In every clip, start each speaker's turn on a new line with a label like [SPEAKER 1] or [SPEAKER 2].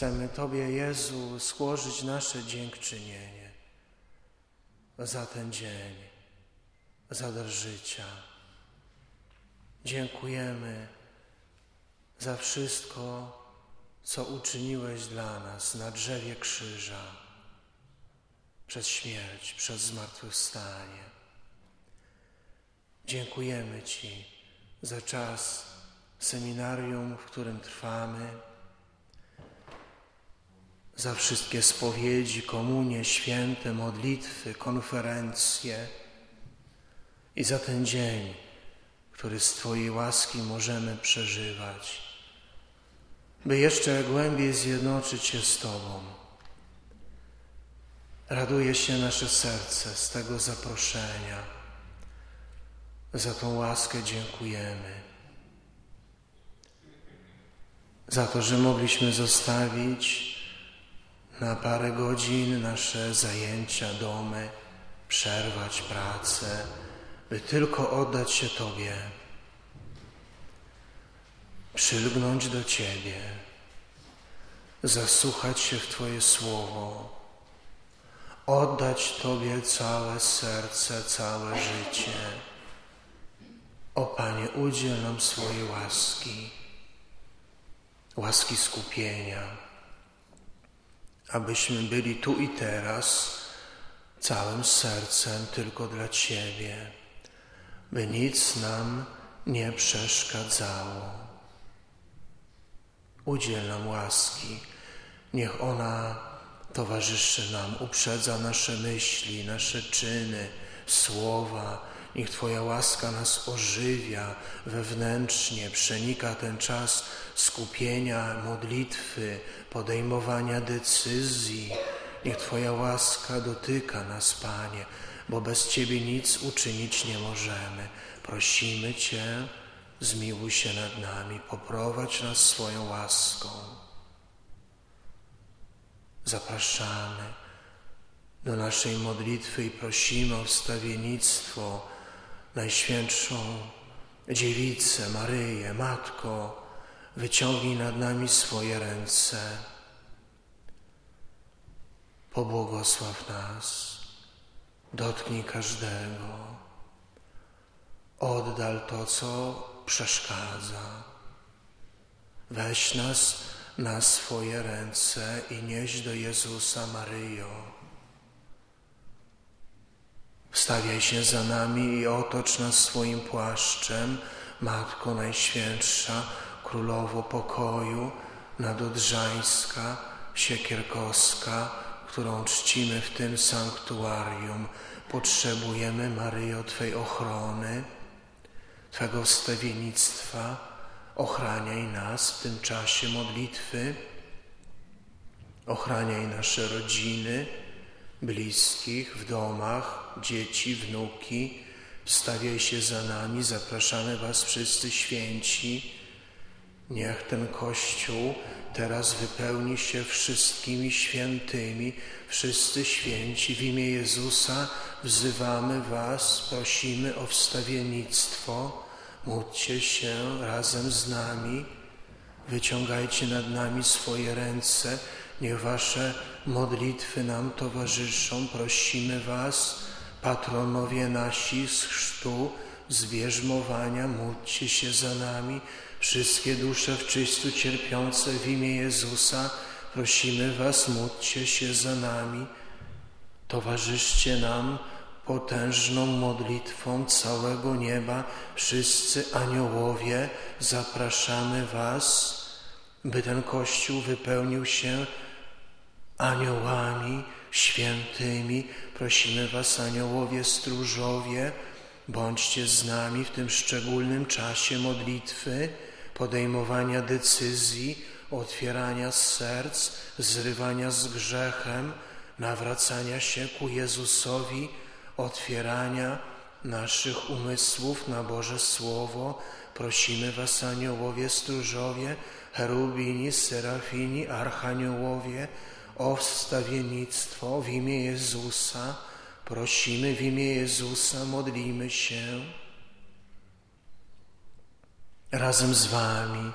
[SPEAKER 1] Chcemy Tobie, Jezu, złożyć nasze dziękczynienie za ten dzień, za dar życia. Dziękujemy za wszystko, co uczyniłeś dla nas na drzewie krzyża, przez śmierć, przez zmartwychwstanie. Dziękujemy Ci za czas seminarium, w którym trwamy, za wszystkie spowiedzi, komunie, święte, modlitwy, konferencje i za ten dzień, który z Twojej łaski możemy przeżywać, by jeszcze głębiej zjednoczyć się z Tobą. Raduje się nasze serce z tego zaproszenia. Za tą łaskę dziękujemy. Za to, że mogliśmy zostawić na parę godzin nasze zajęcia, domy, przerwać pracę, by tylko oddać się Tobie, przylgnąć do Ciebie, zasłuchać się w Twoje słowo, oddać Tobie całe serce, całe życie. O Panie, udziel nam swojej łaski, łaski skupienia, abyśmy byli tu i teraz całym sercem tylko dla Ciebie by nic nam nie przeszkadzało. Udziel nam łaski, niech ona towarzyszy nam, uprzedza nasze myśli, nasze czyny, słowa. Niech Twoja łaska nas ożywia wewnętrznie, przenika ten czas skupienia, modlitwy, podejmowania decyzji. Niech Twoja łaska dotyka nas, Panie, bo bez Ciebie nic uczynić nie możemy. Prosimy Cię, zmiłuj się nad nami, poprowadź nas swoją łaską. Zapraszamy do naszej modlitwy i prosimy o wstawiennictwo Najświętszą Dziewicę, Maryję, Matko, wyciągnij nad nami swoje ręce. Pobłogosław nas Dotknij każdego. Oddal to, co przeszkadza. Weź nas na swoje ręce i nieś do Jezusa Maryjo. Wstawiaj się za nami i otocz nas swoim płaszczem, Matko Najświętsza, Królowo pokoju, nadodrzańska, siekierkowska, którą czcimy w tym sanktuarium. Potrzebujemy, Maryjo, Twej ochrony, Twego wstawiennictwa. Ochraniaj nas w tym czasie modlitwy. Ochraniaj nasze rodziny, bliskich, w domach, dzieci, wnuki. Wstawiaj się za nami, zapraszamy Was wszyscy święci. Niech ten Kościół teraz wypełni się wszystkimi świętymi, wszyscy święci. W imię Jezusa wzywamy Was, prosimy o wstawiennictwo. Módlcie się razem z nami, wyciągajcie nad nami swoje ręce, niech Wasze modlitwy nam towarzyszą. Prosimy Was, patronowie nasi z chrztu, z bierzmowania, módlcie się za nami, Wszystkie dusze w czystu cierpiące w imię Jezusa, prosimy Was, módlcie się za nami. Towarzyszcie nam potężną modlitwą całego nieba. Wszyscy aniołowie zapraszamy Was, by ten Kościół wypełnił się aniołami świętymi. Prosimy Was, aniołowie stróżowie, bądźcie z nami w tym szczególnym czasie modlitwy podejmowania decyzji, otwierania serc, zrywania z grzechem, nawracania się ku Jezusowi, otwierania naszych umysłów na Boże Słowo. Prosimy Was, aniołowie, stróżowie, cherubini, serafini, archaniołowie, o wstawiennictwo w imię Jezusa. Prosimy w imię Jezusa, modlimy się razem z Wami,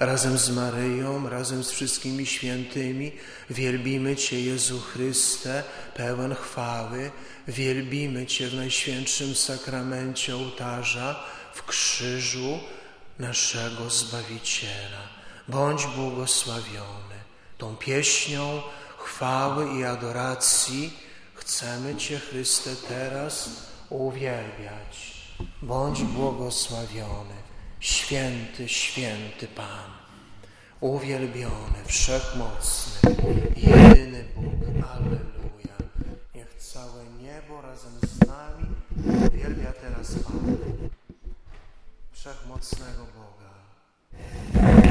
[SPEAKER 1] Razem z Maryją, razem z wszystkimi świętymi wielbimy Cię, Jezu Chryste, pełen chwały, wielbimy Cię w Najświętszym Sakramencie ołtarza, w krzyżu naszego Zbawiciela. Bądź błogosławiony. Tą pieśnią chwały i adoracji chcemy Cię, Chryste, teraz uwielbiać. Bądź błogosławiony, święty, święty Pan, uwielbiony, wszechmocny, jedyny Bóg. Alleluja. Razem z nami uwielbia teraz Pana, wszechmocnego Boga.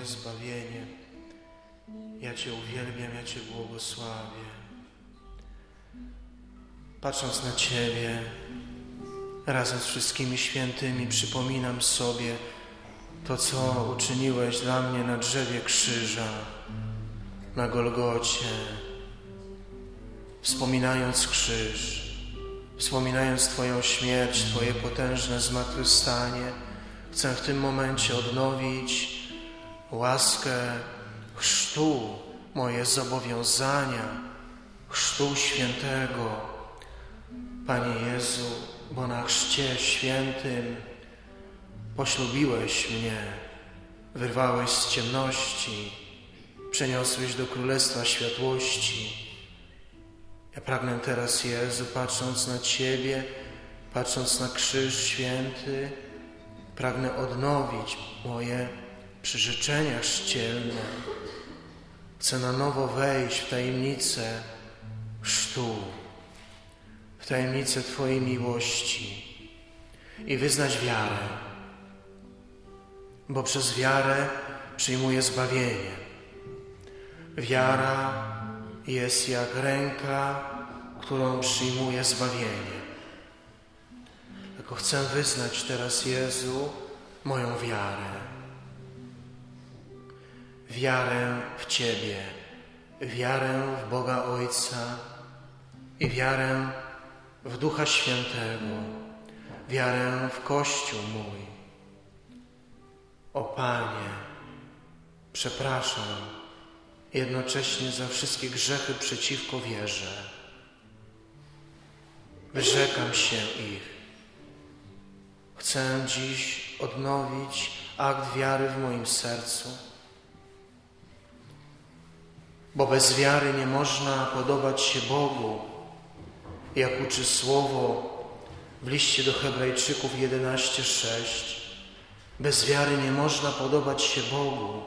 [SPEAKER 1] Moje zbawienie. Ja Cię uwielbiam, ja Cię błogosławię. Patrząc na Ciebie, razem z wszystkimi świętymi przypominam sobie to, co uczyniłeś dla mnie na drzewie krzyża, na Golgocie. Wspominając krzyż, wspominając Twoją śmierć, Twoje potężne zmartwychwstanie, chcę w tym momencie odnowić łaskę chrztu, moje zobowiązania, chrztu świętego. Panie Jezu, bo na chrzcie świętym poślubiłeś mnie, wyrwałeś z ciemności, przeniosłeś do Królestwa Światłości. Ja pragnę teraz, Jezu, patrząc na Ciebie, patrząc na krzyż święty, pragnę odnowić moje przyrzeczenia chrzcielne. Chcę na nowo wejść w tajemnicę chrztu, w tajemnicę Twojej miłości i wyznać wiarę, bo przez wiarę przyjmuję zbawienie. Wiara jest jak ręka, którą przyjmuje zbawienie. Tylko chcę wyznać teraz Jezu moją wiarę wiarę w Ciebie, wiarę w Boga Ojca i wiarę w Ducha Świętego, wiarę w Kościół mój. O Panie, przepraszam jednocześnie za wszystkie grzechy przeciwko wierze. Wyrzekam się ich. Chcę dziś odnowić akt wiary w moim sercu bo bez wiary nie można podobać się Bogu, jak uczy Słowo w liście do Hebrajczyków 11:6. Bez wiary nie można podobać się Bogu.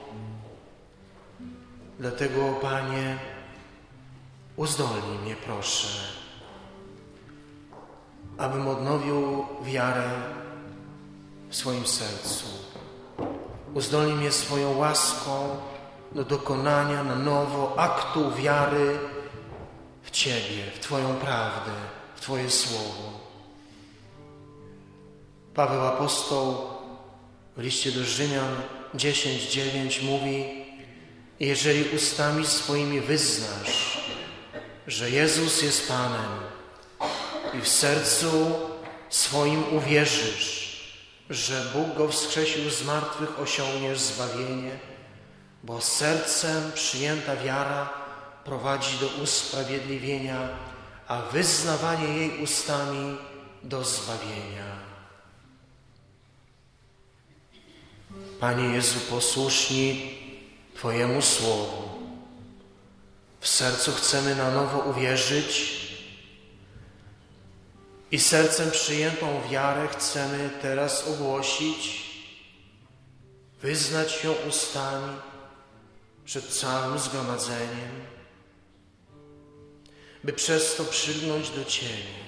[SPEAKER 1] Dlatego, Panie, uzdolnij mnie, proszę, abym odnowił wiarę w swoim sercu. Uzdolnij mnie swoją łaską, do dokonania na nowo aktu wiary w Ciebie, w Twoją prawdę, w Twoje słowo. Paweł Apostoł w liście do Rzymian 10:9 mówi: Jeżeli ustami swoimi wyznasz, że Jezus jest Panem i w sercu swoim uwierzysz, że Bóg go wskrzesił z martwych, osiągniesz zbawienie bo sercem przyjęta wiara prowadzi do usprawiedliwienia, a wyznawanie jej ustami do zbawienia. Panie Jezu, posłuszni Twojemu Słowu. W sercu chcemy na nowo uwierzyć i sercem przyjętą wiarę chcemy teraz ogłosić, wyznać ją ustami przed całym zgromadzeniem, by przez to przygnąć do Ciebie.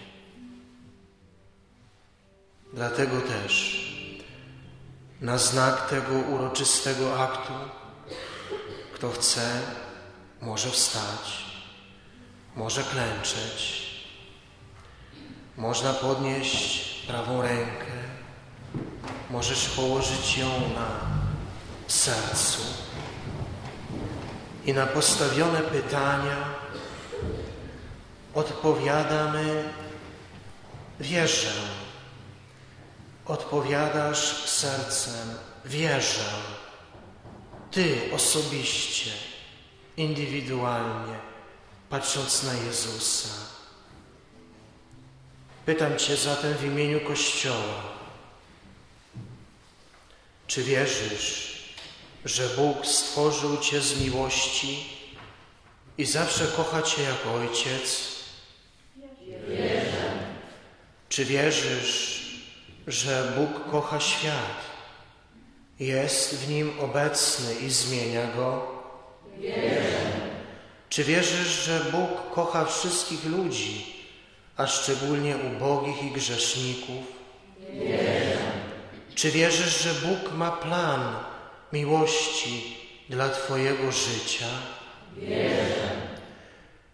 [SPEAKER 1] Dlatego też na znak tego uroczystego aktu, kto chce, może wstać, może klęczeć, można podnieść prawą rękę, możesz położyć ją na sercu i na postawione pytania odpowiadamy wierzę. Odpowiadasz sercem wierzę. Ty osobiście, indywidualnie, patrząc na Jezusa. Pytam Cię zatem w imieniu Kościoła, czy wierzysz, że Bóg stworzył Cię z miłości i zawsze kocha Cię jak Ojciec?
[SPEAKER 2] Wierzę.
[SPEAKER 1] Czy wierzysz, że Bóg kocha świat, jest w nim obecny i zmienia go?
[SPEAKER 2] Wierzę.
[SPEAKER 1] Czy wierzysz, że Bóg kocha wszystkich ludzi, a szczególnie ubogich i grzeszników?
[SPEAKER 2] Wierzę.
[SPEAKER 1] Czy wierzysz, że Bóg ma plan miłości dla Twojego życia?
[SPEAKER 2] Wierzę.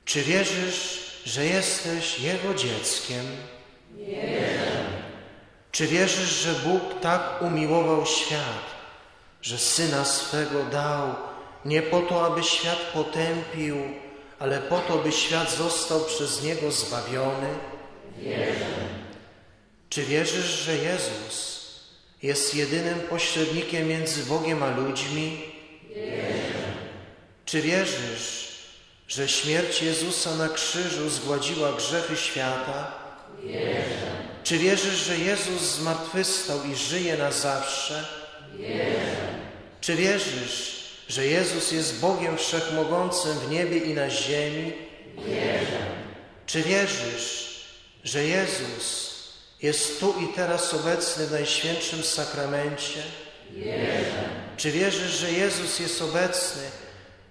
[SPEAKER 1] Czy wierzysz, że jesteś Jego dzieckiem?
[SPEAKER 2] Wierzę.
[SPEAKER 1] Czy wierzysz, że Bóg tak umiłował świat, że Syna swego dał nie po to, aby świat potępił, ale po to, by świat został przez Niego zbawiony?
[SPEAKER 2] Wierzę.
[SPEAKER 1] Czy wierzysz, że Jezus jest jedynym pośrednikiem między Bogiem a ludźmi?
[SPEAKER 2] Wierzę.
[SPEAKER 1] Czy wierzysz, że śmierć Jezusa na krzyżu zgładziła grzechy świata?
[SPEAKER 2] Wierzę.
[SPEAKER 1] Czy wierzysz, że Jezus zmartwychwstał i żyje na zawsze?
[SPEAKER 2] Wierzę.
[SPEAKER 1] Czy wierzysz, że Jezus jest Bogiem Wszechmogącym w niebie i na ziemi?
[SPEAKER 2] Wierzę.
[SPEAKER 1] Czy wierzysz, że Jezus jest tu i teraz obecny w Najświętszym Sakramencie?
[SPEAKER 2] Wierzę.
[SPEAKER 1] Czy wierzysz, że Jezus jest obecny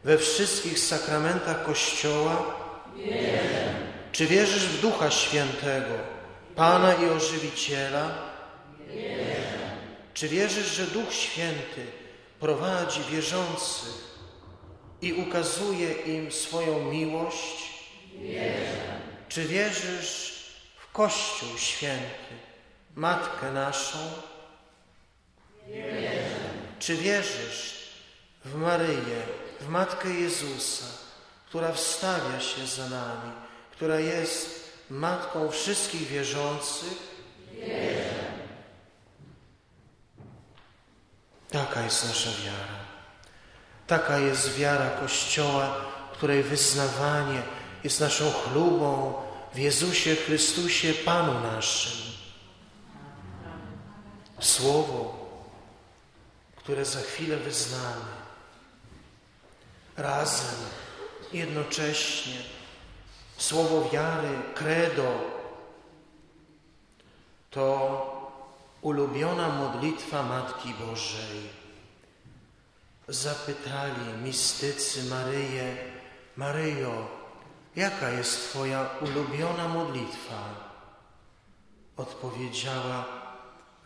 [SPEAKER 1] we wszystkich sakramentach Kościoła?
[SPEAKER 2] Wierzę.
[SPEAKER 1] Czy wierzysz w Ducha Świętego, Pana i Ożywiciela?
[SPEAKER 2] Wierzę.
[SPEAKER 1] Czy wierzysz, że Duch Święty prowadzi wierzących i ukazuje im swoją miłość?
[SPEAKER 2] Wierzę.
[SPEAKER 1] Czy wierzysz Kościół Święty, Matkę naszą?
[SPEAKER 2] Wierzę.
[SPEAKER 1] Czy wierzysz w Maryję, w Matkę Jezusa, która wstawia się za nami, która jest Matką wszystkich wierzących?
[SPEAKER 2] Wierzę.
[SPEAKER 1] Taka jest nasza wiara. Taka jest wiara Kościoła, której wyznawanie jest naszą chlubą w Jezusie Chrystusie, Panu naszym. Słowo, które za chwilę wyznamy, razem, jednocześnie, słowo wiary, credo, to ulubiona modlitwa Matki Bożej. Zapytali mistycy Maryję, Maryjo, jaka jest Twoja ulubiona modlitwa? Odpowiedziała,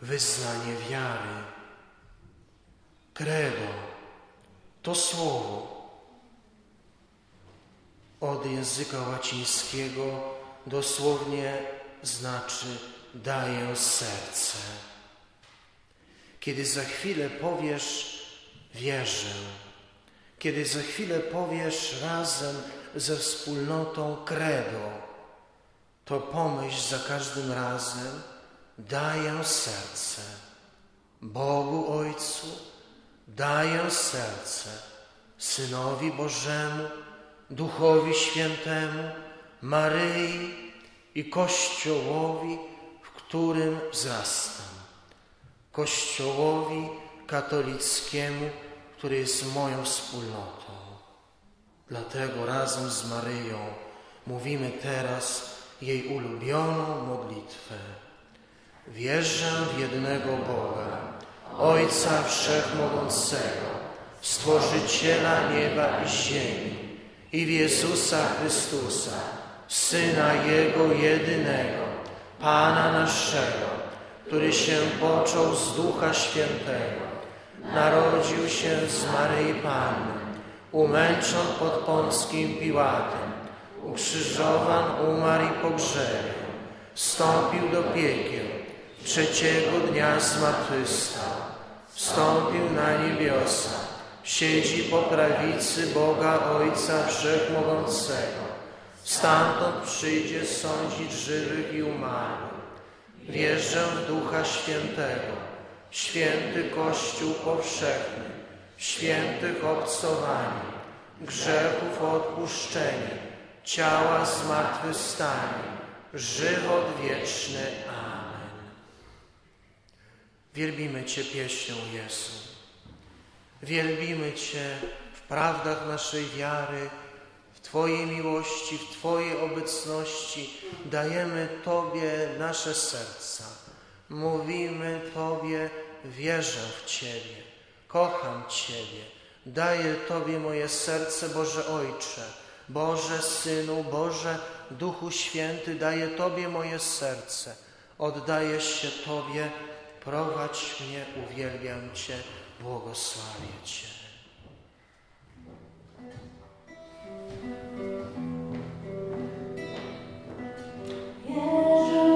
[SPEAKER 1] wyznanie wiary. Credo, to słowo od języka łacińskiego dosłownie znaczy daję serce. Kiedy za chwilę powiesz wierzę, kiedy za chwilę powiesz razem ze wspólnotą credo, to pomyśl za każdym razem daję serce. Bogu Ojcu daję serce, Synowi Bożemu, Duchowi Świętemu, Maryi i Kościołowi, w którym wzrastam. Kościołowi katolickiemu, który jest moją wspólnotą. Dlatego razem z Maryją mówimy teraz jej ulubioną modlitwę. Wierzę w jednego Boga, Ojca Wszechmogącego, Stworzyciela nieba i ziemi i w Jezusa Chrystusa, Syna Jego jedynego, Pana naszego, który się począł z Ducha Świętego, narodził się z Maryi Panny, umęczon pod Pąckim Piłatem, ukrzyżowan, umarł i pogrzebił, wstąpił do piekieł, trzeciego dnia zmartwychwstał, wstąpił na niebiosa, siedzi po prawicy Boga Ojca Wszechmogącego, stamtąd przyjdzie sądzić żywych i umarłych. Wierzę w Ducha Świętego, święty Kościół powszechny, świętych obcowanie, grzechów odpuszczenie, ciała zmartwychwstanie, żywot wieczny. Amen. Wielbimy Cię pieśnią Jezu. Wielbimy Cię w prawdach naszej wiary, w Twojej miłości, w Twojej obecności. Dajemy Tobie nasze serca. Mówimy Tobie, wierzę w Ciebie, kocham Ciebie. Daję Tobie moje serce, Boże Ojcze, Boże Synu, Boże Duchu Święty, daję Tobie moje serce. Oddaję się Tobie, prowadź mnie, uwielbiam Cię
[SPEAKER 3] błogosławię Cię. Raduje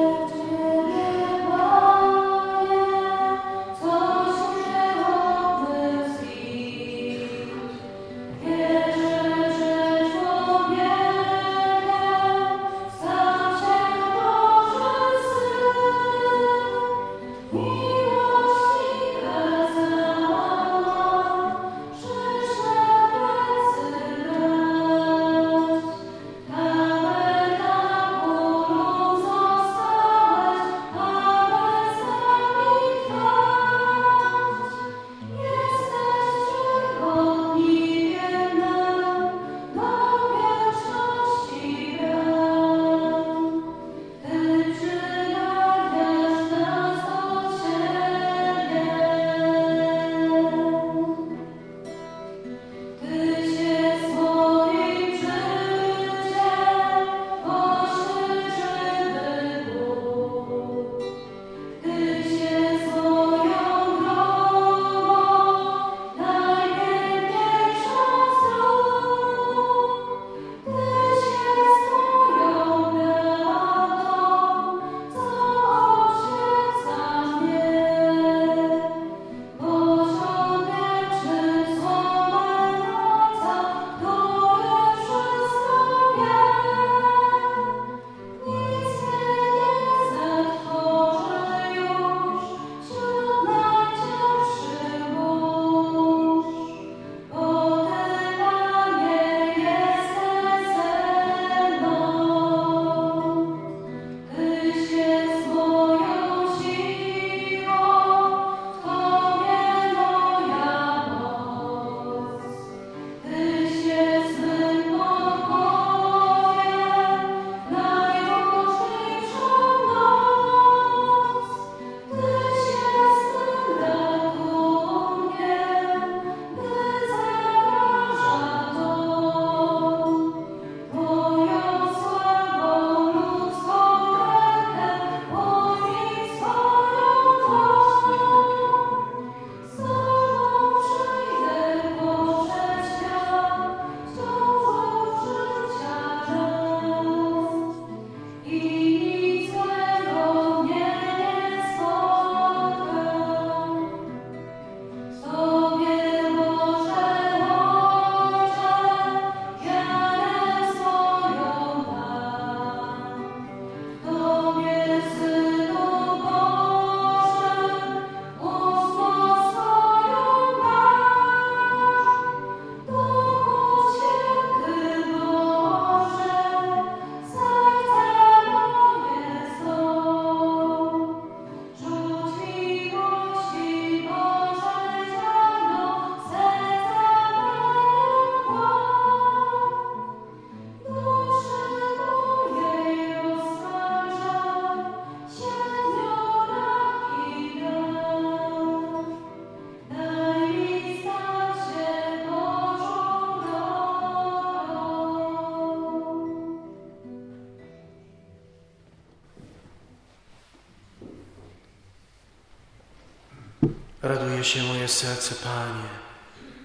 [SPEAKER 3] serce, Panie,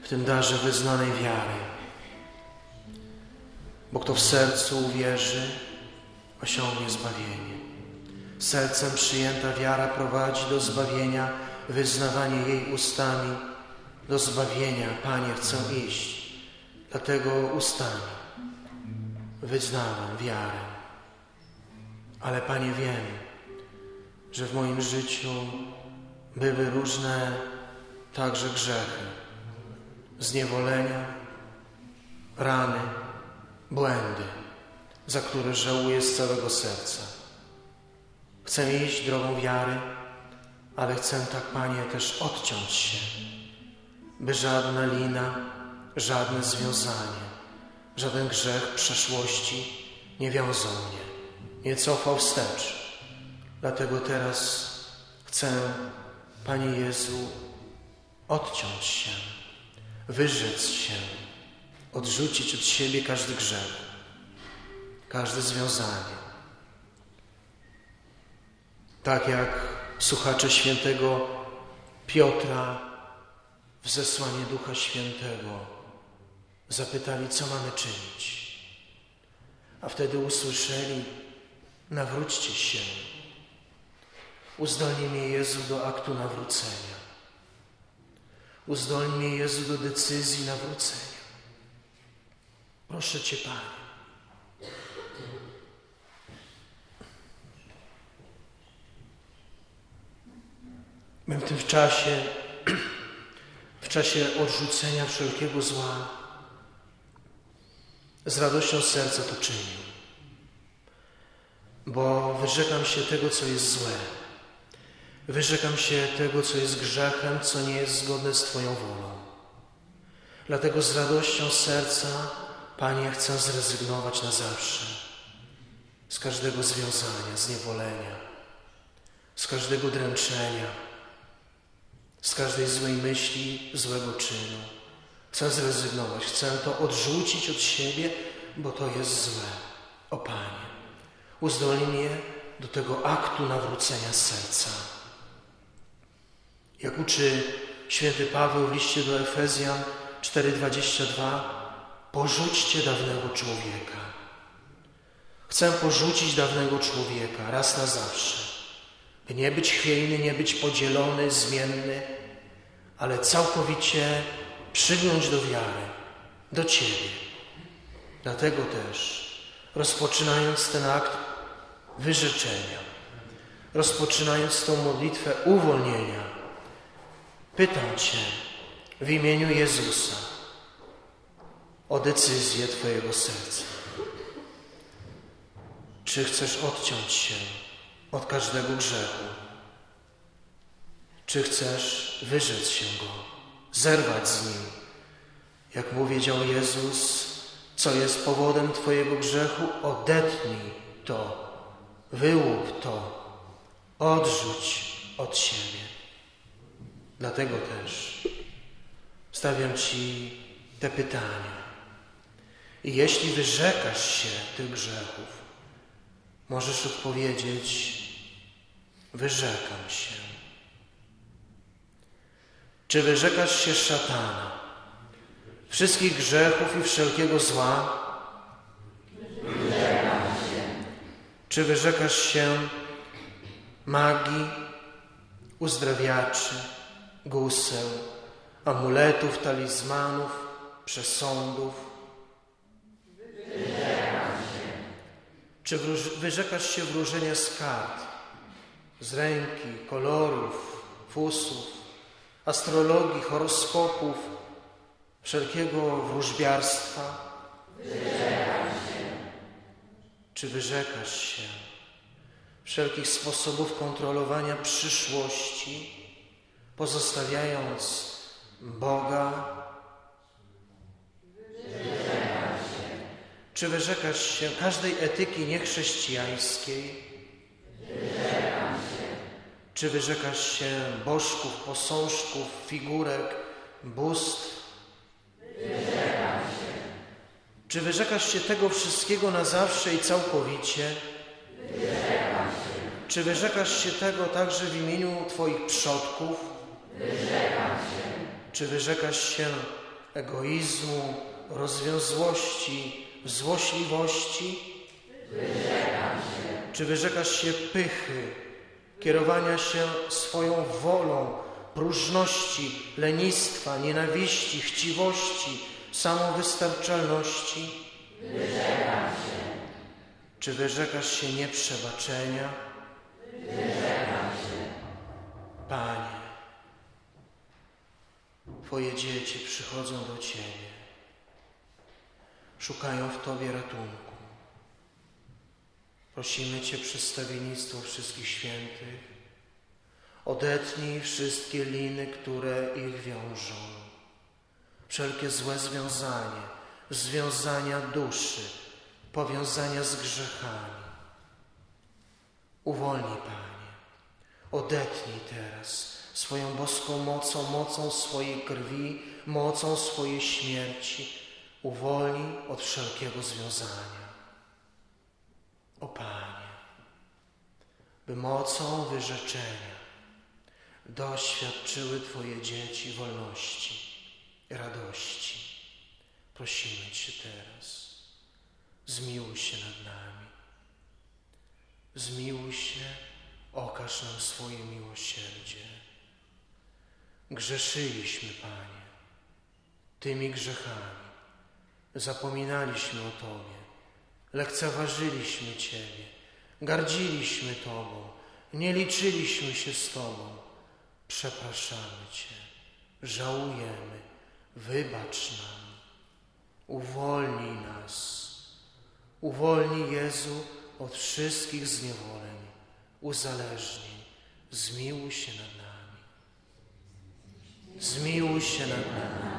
[SPEAKER 3] w tym darze wyznanej wiary. Bo kto w sercu uwierzy, osiągnie zbawienie. Sercem przyjęta wiara prowadzi do zbawienia, wyznawanie jej ustami do zbawienia. Panie, chcę iść, dlatego ustami wyznałam wiarę. Ale Panie, wiem, że w moim życiu były różne także grzechy, zniewolenia, rany, błędy, za które żałuję z całego serca. Chcę iść drogą wiary, ale chcę tak, Panie, też odciąć się, by żadna lina, żadne związanie, żaden grzech przeszłości nie wiązał mnie, nie cofał wstecz. Dlatego teraz chcę Panie Jezu, odciąć się, wyrzec się, odrzucić od siebie każdy grzech, każde związanie. Tak jak słuchacze świętego Piotra
[SPEAKER 1] w zesłanie Ducha Świętego, zapytali, co mamy czynić. A wtedy usłyszeli, nawróćcie się. Uzdolnij mnie Jezu do aktu nawrócenia. Uzdolnij mnie Jezu do decyzji nawrócenia. Proszę Cię, Panie. Bym w tym czasie, w czasie odrzucenia wszelkiego zła, z radością serca to czynił, bo wyrzekam się tego, co jest złe. Wyrzekam się tego, co jest grzechem, co nie jest zgodne z Twoją wolą. Dlatego z radością serca, Panie, chcę zrezygnować na zawsze z każdego związania, zniewolenia, z każdego dręczenia, z każdej złej myśli, złego czynu. Chcę zrezygnować, chcę to odrzucić od siebie, bo to jest złe. O Panie, uzdolnij mnie do tego aktu nawrócenia serca. Jak uczy święty Paweł w liście do Efezjan 4:22, porzućcie dawnego człowieka. Chcę porzucić dawnego człowieka raz na zawsze, by nie być chwiejny, nie być podzielony, zmienny, ale całkowicie przygnąć do wiary, do Ciebie. Dlatego też, rozpoczynając ten akt wyrzeczenia, rozpoczynając tą modlitwę uwolnienia, pytam Cię w imieniu Jezusa o decyzję Twojego serca. Czy chcesz odciąć się od każdego grzechu? Czy chcesz wyrzec się go, zerwać z nim? Jak mu wiedział Jezus, co jest powodem Twojego grzechu, odetnij to, wyłup to, odrzuć od siebie. Dlatego też stawiam Ci te pytania. I jeśli wyrzekasz się tych grzechów, możesz odpowiedzieć: Wyrzekam się. Czy wyrzekasz się szatana, wszystkich grzechów i wszelkiego zła?
[SPEAKER 2] Wyrzekam się.
[SPEAKER 1] Czy wyrzekasz się magii, uzdrawiaczy, guseł, amuletów, talizmanów, przesądów? Czy wyrzekasz się wróżenia z kart, z ręki, kolorów, fusów, astrologii, horoskopów, wszelkiego wróżbiarstwa?
[SPEAKER 2] Wyrzekam się.
[SPEAKER 1] Czy wyrzekasz się wszelkich sposobów kontrolowania przyszłości, pozostawiając Boga?
[SPEAKER 2] Się.
[SPEAKER 1] Czy wyrzekasz się każdej etyki niechrześcijańskiej?
[SPEAKER 2] Wyrzekam się.
[SPEAKER 1] Czy wyrzekasz się bożków, posążków, figurek, bóstw?
[SPEAKER 2] Wyrzekam się.
[SPEAKER 1] Czy wyrzekasz się tego wszystkiego na zawsze i całkowicie?
[SPEAKER 2] Wyrzekam się.
[SPEAKER 1] Czy wyrzekasz się tego także w imieniu Twoich przodków?
[SPEAKER 2] Wyrzekam się.
[SPEAKER 1] Czy wyrzekasz się egoizmu, rozwiązłości, złośliwości?
[SPEAKER 2] Wyrzekam się.
[SPEAKER 1] Czy wyrzekasz się pychy, kierowania się swoją wolą, próżności, lenistwa, nienawiści, chciwości, samowystarczalności?
[SPEAKER 2] Wyrzekam się.
[SPEAKER 1] Czy wyrzekasz się nieprzebaczenia?
[SPEAKER 2] Wyrzekam się.
[SPEAKER 1] Panie, Twoje dzieci przychodzą do Ciebie, szukają w Tobie ratunku. Prosimy Cię przedstawiennictwo wszystkich świętych, odetnij wszystkie liny, które ich wiążą, wszelkie złe związanie, związania duszy, powiązania z grzechami. Uwolnij, Panie, odetnij teraz swoją boską mocą, mocą swojej krwi, mocą swojej śmierci. Uwolnij od wszelkiego związania. O Panie, by mocą wyrzeczenia, doświadczyły Twoje dzieci wolności, radości. Prosimy Cię teraz, zmiłuj się nad nami. Zmiłuj się, okaż nam swoje miłosierdzie. Grzeszyliśmy, Panie, tymi grzechami. Zapominaliśmy o Tobie, lekceważyliśmy Ciebie, gardziliśmy Tobą, nie liczyliśmy się z Tobą. Przepraszamy Cię, żałujemy, wybacz nam, uwolnij nas, uwolnij Jezu od wszystkich zniewoleń, uzależnień, zmiłuj się nad nami. Zmiłuj się nad nami.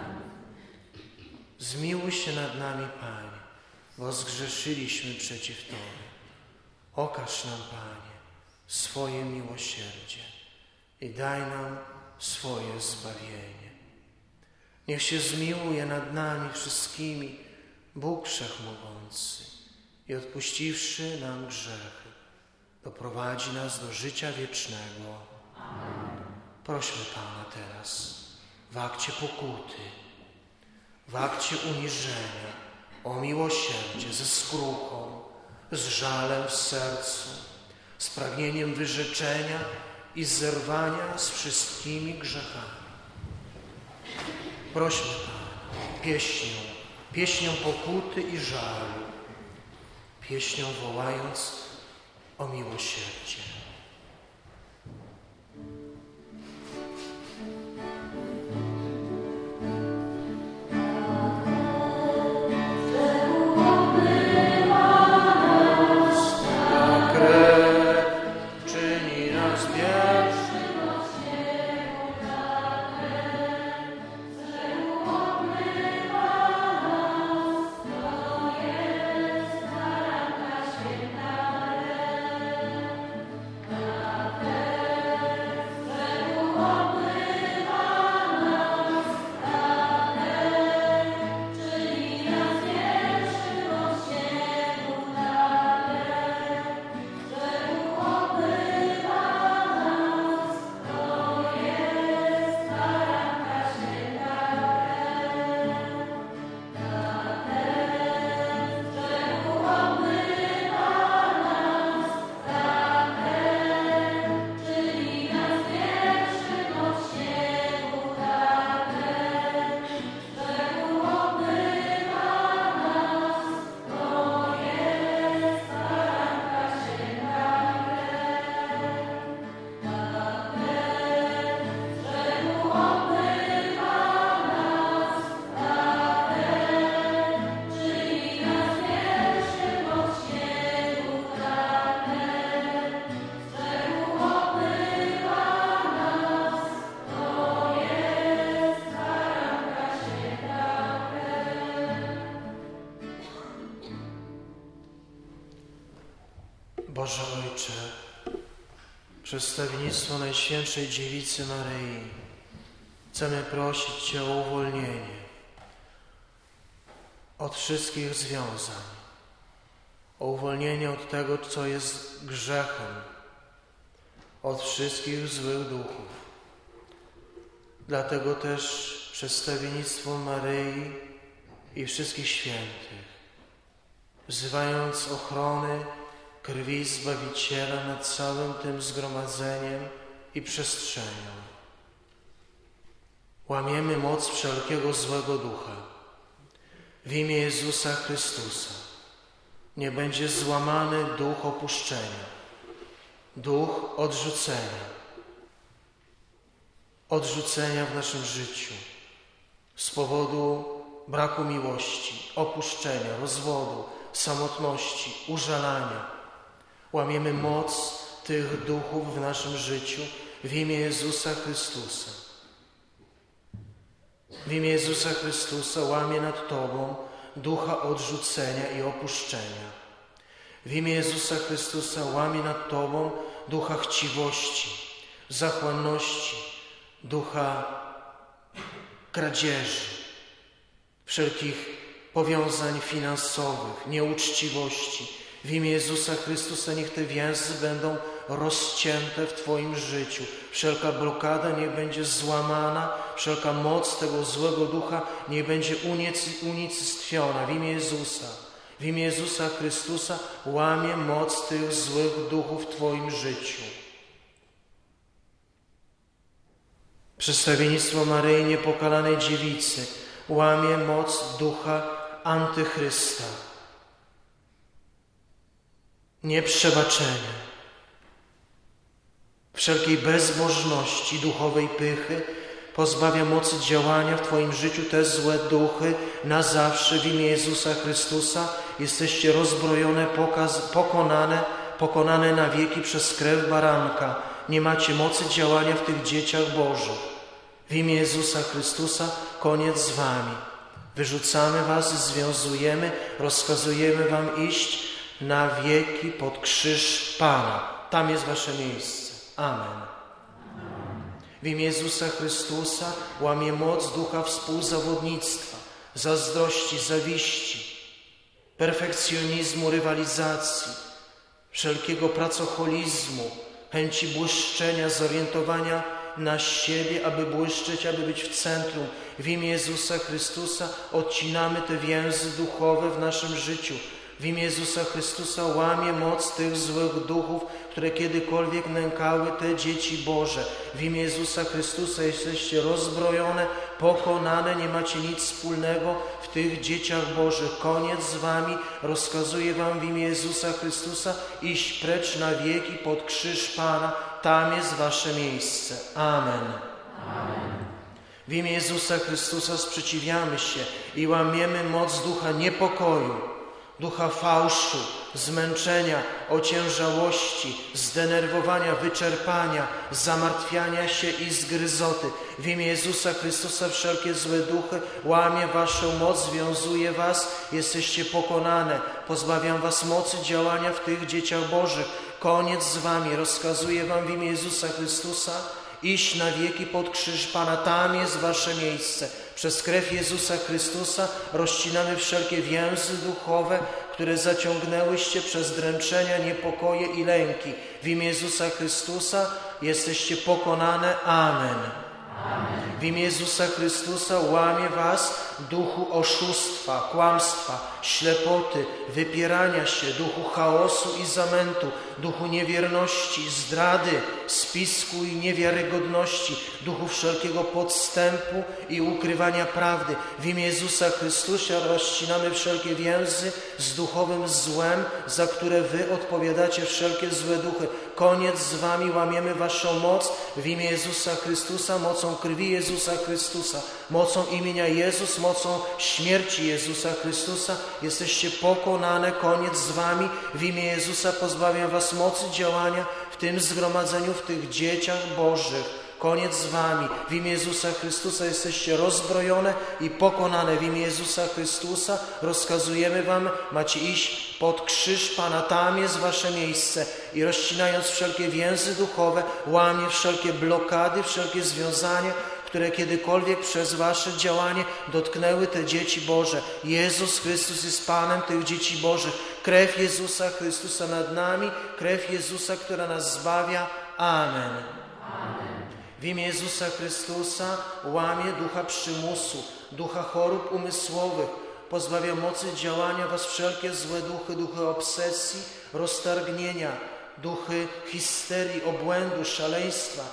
[SPEAKER 1] Zmiłuj się nad nami, Panie, bo zgrzeszyliśmy przeciw Tobie. Okaż nam, Panie, swoje miłosierdzie i daj nam swoje zbawienie. Niech się zmiłuje nad nami wszystkimi Bóg Wszechmogący i odpuściwszy nam grzechy, doprowadzi nas do życia wiecznego. Prośmy Pana teraz w akcie pokuty, w akcie uniżenia, o miłosierdzie ze skruchą, z żalem w sercu, z pragnieniem wyrzeczenia i zerwania z wszystkimi grzechami. Prośmy Pana pieśnią, pieśnią pokuty i żalu, pieśnią wołając o miłosierdzie. Przedstawienictwo Najświętszej Dziewicy Maryi, chcemy prosić Cię o uwolnienie od wszystkich związań, o uwolnienie od tego, co jest grzechem, od wszystkich złych duchów. Dlatego też przedstawienictwo Maryi i wszystkich świętych, wzywając ochrony krwi Zbawiciela nad całym tym zgromadzeniem i przestrzenią. Łamiemy moc wszelkiego złego ducha. W imię Jezusa Chrystusa. Nie będzie złamany duch opuszczenia, duch odrzucenia, odrzucenia w naszym życiu. Z powodu braku miłości, opuszczenia, rozwodu, samotności, użalania Łamiemy moc tych duchów w naszym życiu w imię Jezusa Chrystusa. W imię Jezusa Chrystusa łamie nad Tobą ducha odrzucenia i opuszczenia. W imię Jezusa Chrystusa łamie nad Tobą ducha chciwości, zachłanności, ducha kradzieży, wszelkich powiązań finansowych, nieuczciwości, w imię Jezusa Chrystusa niech te więzy będą rozcięte w Twoim życiu. Wszelka blokada niech będzie złamana, wszelka moc tego złego ducha niech będzie unicestwiona w imię Jezusa. W imię Jezusa Chrystusa łamie moc tych złych duchów w Twoim życiu. Przedstawiennictwo Maryi Niepokalanej Dziewicy łamie moc ducha antychrysta. Nieprzebaczenie, wszelkiej bezbożności, duchowej pychy pozbawia mocy działania w Twoim życiu te złe duchy na zawsze w imię Jezusa Chrystusa. Jesteście rozbrojone, pokaz, pokonane, pokonane na wieki przez krew baranka. Nie macie mocy działania w tych dzieciach Bożych. W imię Jezusa Chrystusa koniec z Wami. Wyrzucamy Was, związujemy, rozkazujemy Wam iść na wieki pod krzyż Pana. Tam jest Wasze miejsce. Amen. W imię Jezusa Chrystusa łamie moc ducha współzawodnictwa, zazdrości, zawiści, perfekcjonizmu, rywalizacji, wszelkiego pracocholizmu, chęci błyszczenia, zorientowania na siebie, aby błyszczeć, aby być w centrum. W imię Jezusa Chrystusa odcinamy te więzy duchowe w naszym życiu. W imię Jezusa Chrystusa łamie moc tych złych duchów, które kiedykolwiek nękały te dzieci Boże. W imię Jezusa Chrystusa jesteście rozbrojone, pokonane, nie macie nic wspólnego w tych dzieciach Bożych. Koniec z wami, rozkazuję wam w imię Jezusa Chrystusa iść precz na wieki pod krzyż Pana. Tam jest wasze miejsce. Amen. Amen. W imię Jezusa Chrystusa sprzeciwiamy się i łamiemy moc ducha niepokoju ducha fałszu, zmęczenia, ociężałości, zdenerwowania, wyczerpania, zamartwiania się i zgryzoty. W imię Jezusa Chrystusa wszelkie złe duchy łamie waszą moc, związuje was, jesteście pokonane. Pozbawiam was mocy działania w tych dzieciach Bożych. Koniec z wami, rozkazuję wam w imię Jezusa Chrystusa, iść na wieki pod krzyż Pana, tam jest wasze miejsce. Przez krew Jezusa Chrystusa rozcinamy wszelkie więzy duchowe, które zaciągnęłyście przez dręczenia, niepokoje i lęki. W imię Jezusa Chrystusa jesteście pokonane. Amen. W imię Jezusa Chrystusa łamie was duchu oszustwa, kłamstwa, ślepoty, wypierania się, duchu chaosu i zamętu, duchu niewierności, zdrady, spisku i niewiarygodności, duchu wszelkiego podstępu i ukrywania prawdy. W imię Jezusa Chrystusa rozcinamy wszelkie więzy z duchowym złem, za które wy odpowiadacie wszelkie złe duchy. Koniec z wami, łamiemy waszą moc w imię Jezusa Chrystusa, mocą krwi Jezusa Chrystusa, mocą imienia Jezus, mocą śmierci Jezusa Chrystusa. Jesteście pokonane, koniec z wami. W imię Jezusa pozbawiam was mocy działania w tym zgromadzeniu, w tych dzieciach Bożych. Koniec z wami. W imię Jezusa Chrystusa jesteście rozbrojone i pokonane. W imię Jezusa Chrystusa rozkazujemy wam, macie iść pod krzyż Pana. Tam jest wasze miejsce. I rozcinając wszelkie więzy duchowe, łamie wszelkie blokady, wszelkie związania, które kiedykolwiek przez Wasze działanie dotknęły te dzieci Boże. Jezus Chrystus jest Panem tych dzieci Bożych. Krew Jezusa Chrystusa nad nami, krew Jezusa, która nas zbawia. Amen. W imię Jezusa Chrystusa łamie ducha przymusu, ducha chorób umysłowych, pozbawia mocy działania Was wszelkie złe duchy, duchy obsesji, roztargnienia, duchy histerii, obłędu, szaleństwa,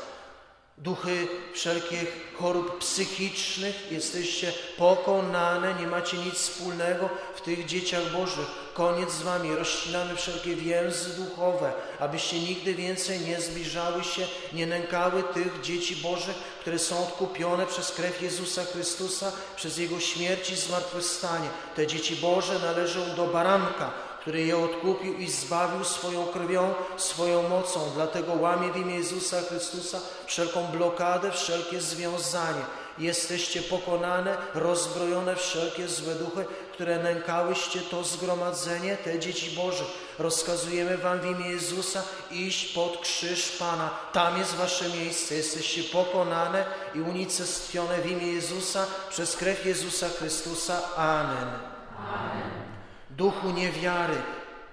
[SPEAKER 1] duchy wszelkich chorób psychicznych, jesteście pokonane, nie macie nic wspólnego w tych dzieciach Bożych. Koniec z wami, rozcinamy wszelkie więzy duchowe, abyście nigdy więcej nie zbliżały się, nie nękały tych dzieci Bożych, które są odkupione przez krew Jezusa Chrystusa, przez Jego śmierć i zmartwychwstanie. Te dzieci Boże należą do baranka, który je odkupił i zbawił swoją krwią, swoją mocą. Dlatego łamie w imię Jezusa Chrystusa wszelką blokadę, wszelkie związanie. Jesteście pokonane, rozbrojone wszelkie złe duchy, które nękałyście to zgromadzenie, te dzieci Boże. Rozkazujemy Wam w imię Jezusa iść pod krzyż Pana. Tam jest Wasze miejsce. Jesteście pokonane i unicestwione w imię Jezusa przez krew Jezusa Chrystusa. Amen. Amen. Duchu niewiary,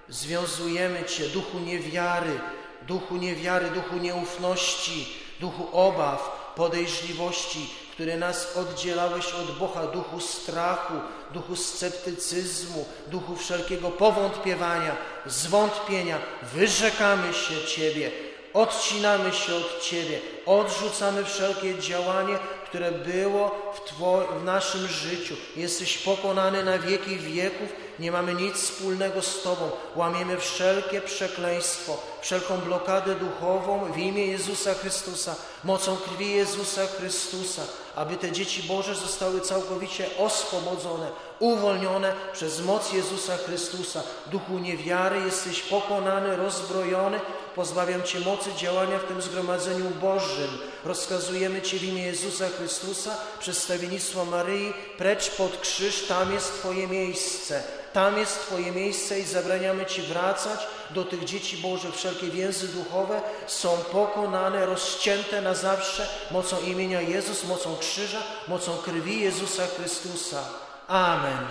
[SPEAKER 1] związujemy Cię, duchu niewiary, duchu niewiary, duchu nieufności, duchu obaw, podejrzliwości, które nas oddzielałeś od Boga, duchu strachu, duchu sceptycyzmu, duchu wszelkiego powątpiewania, zwątpienia. Wyrzekamy się Ciebie, odcinamy się od Ciebie, odrzucamy wszelkie działanie, które było w, w naszym życiu. Jesteś pokonany na wieki wieków, nie mamy nic wspólnego z Tobą. Łamiemy wszelkie przekleństwo, wszelką blokadę duchową w imię Jezusa Chrystusa, mocą krwi Jezusa Chrystusa, aby te dzieci Boże zostały całkowicie oswobodzone, uwolnione przez moc Jezusa Chrystusa. Duchu niewiary jesteś pokonany, rozbrojony, pozbawiam Cię mocy działania w tym zgromadzeniu Bożym. Rozkazujemy Ci w imię Jezusa Chrystusa, przedstawienictwo Maryi, precz pod krzyż, tam jest Twoje miejsce. Tam jest Twoje miejsce i zabraniamy Ci wracać do tych dzieci Bożych. Wszelkie więzy duchowe są pokonane, rozcięte na zawsze mocą imienia Jezus, mocą krzyża, mocą krwi Jezusa Chrystusa. Amen.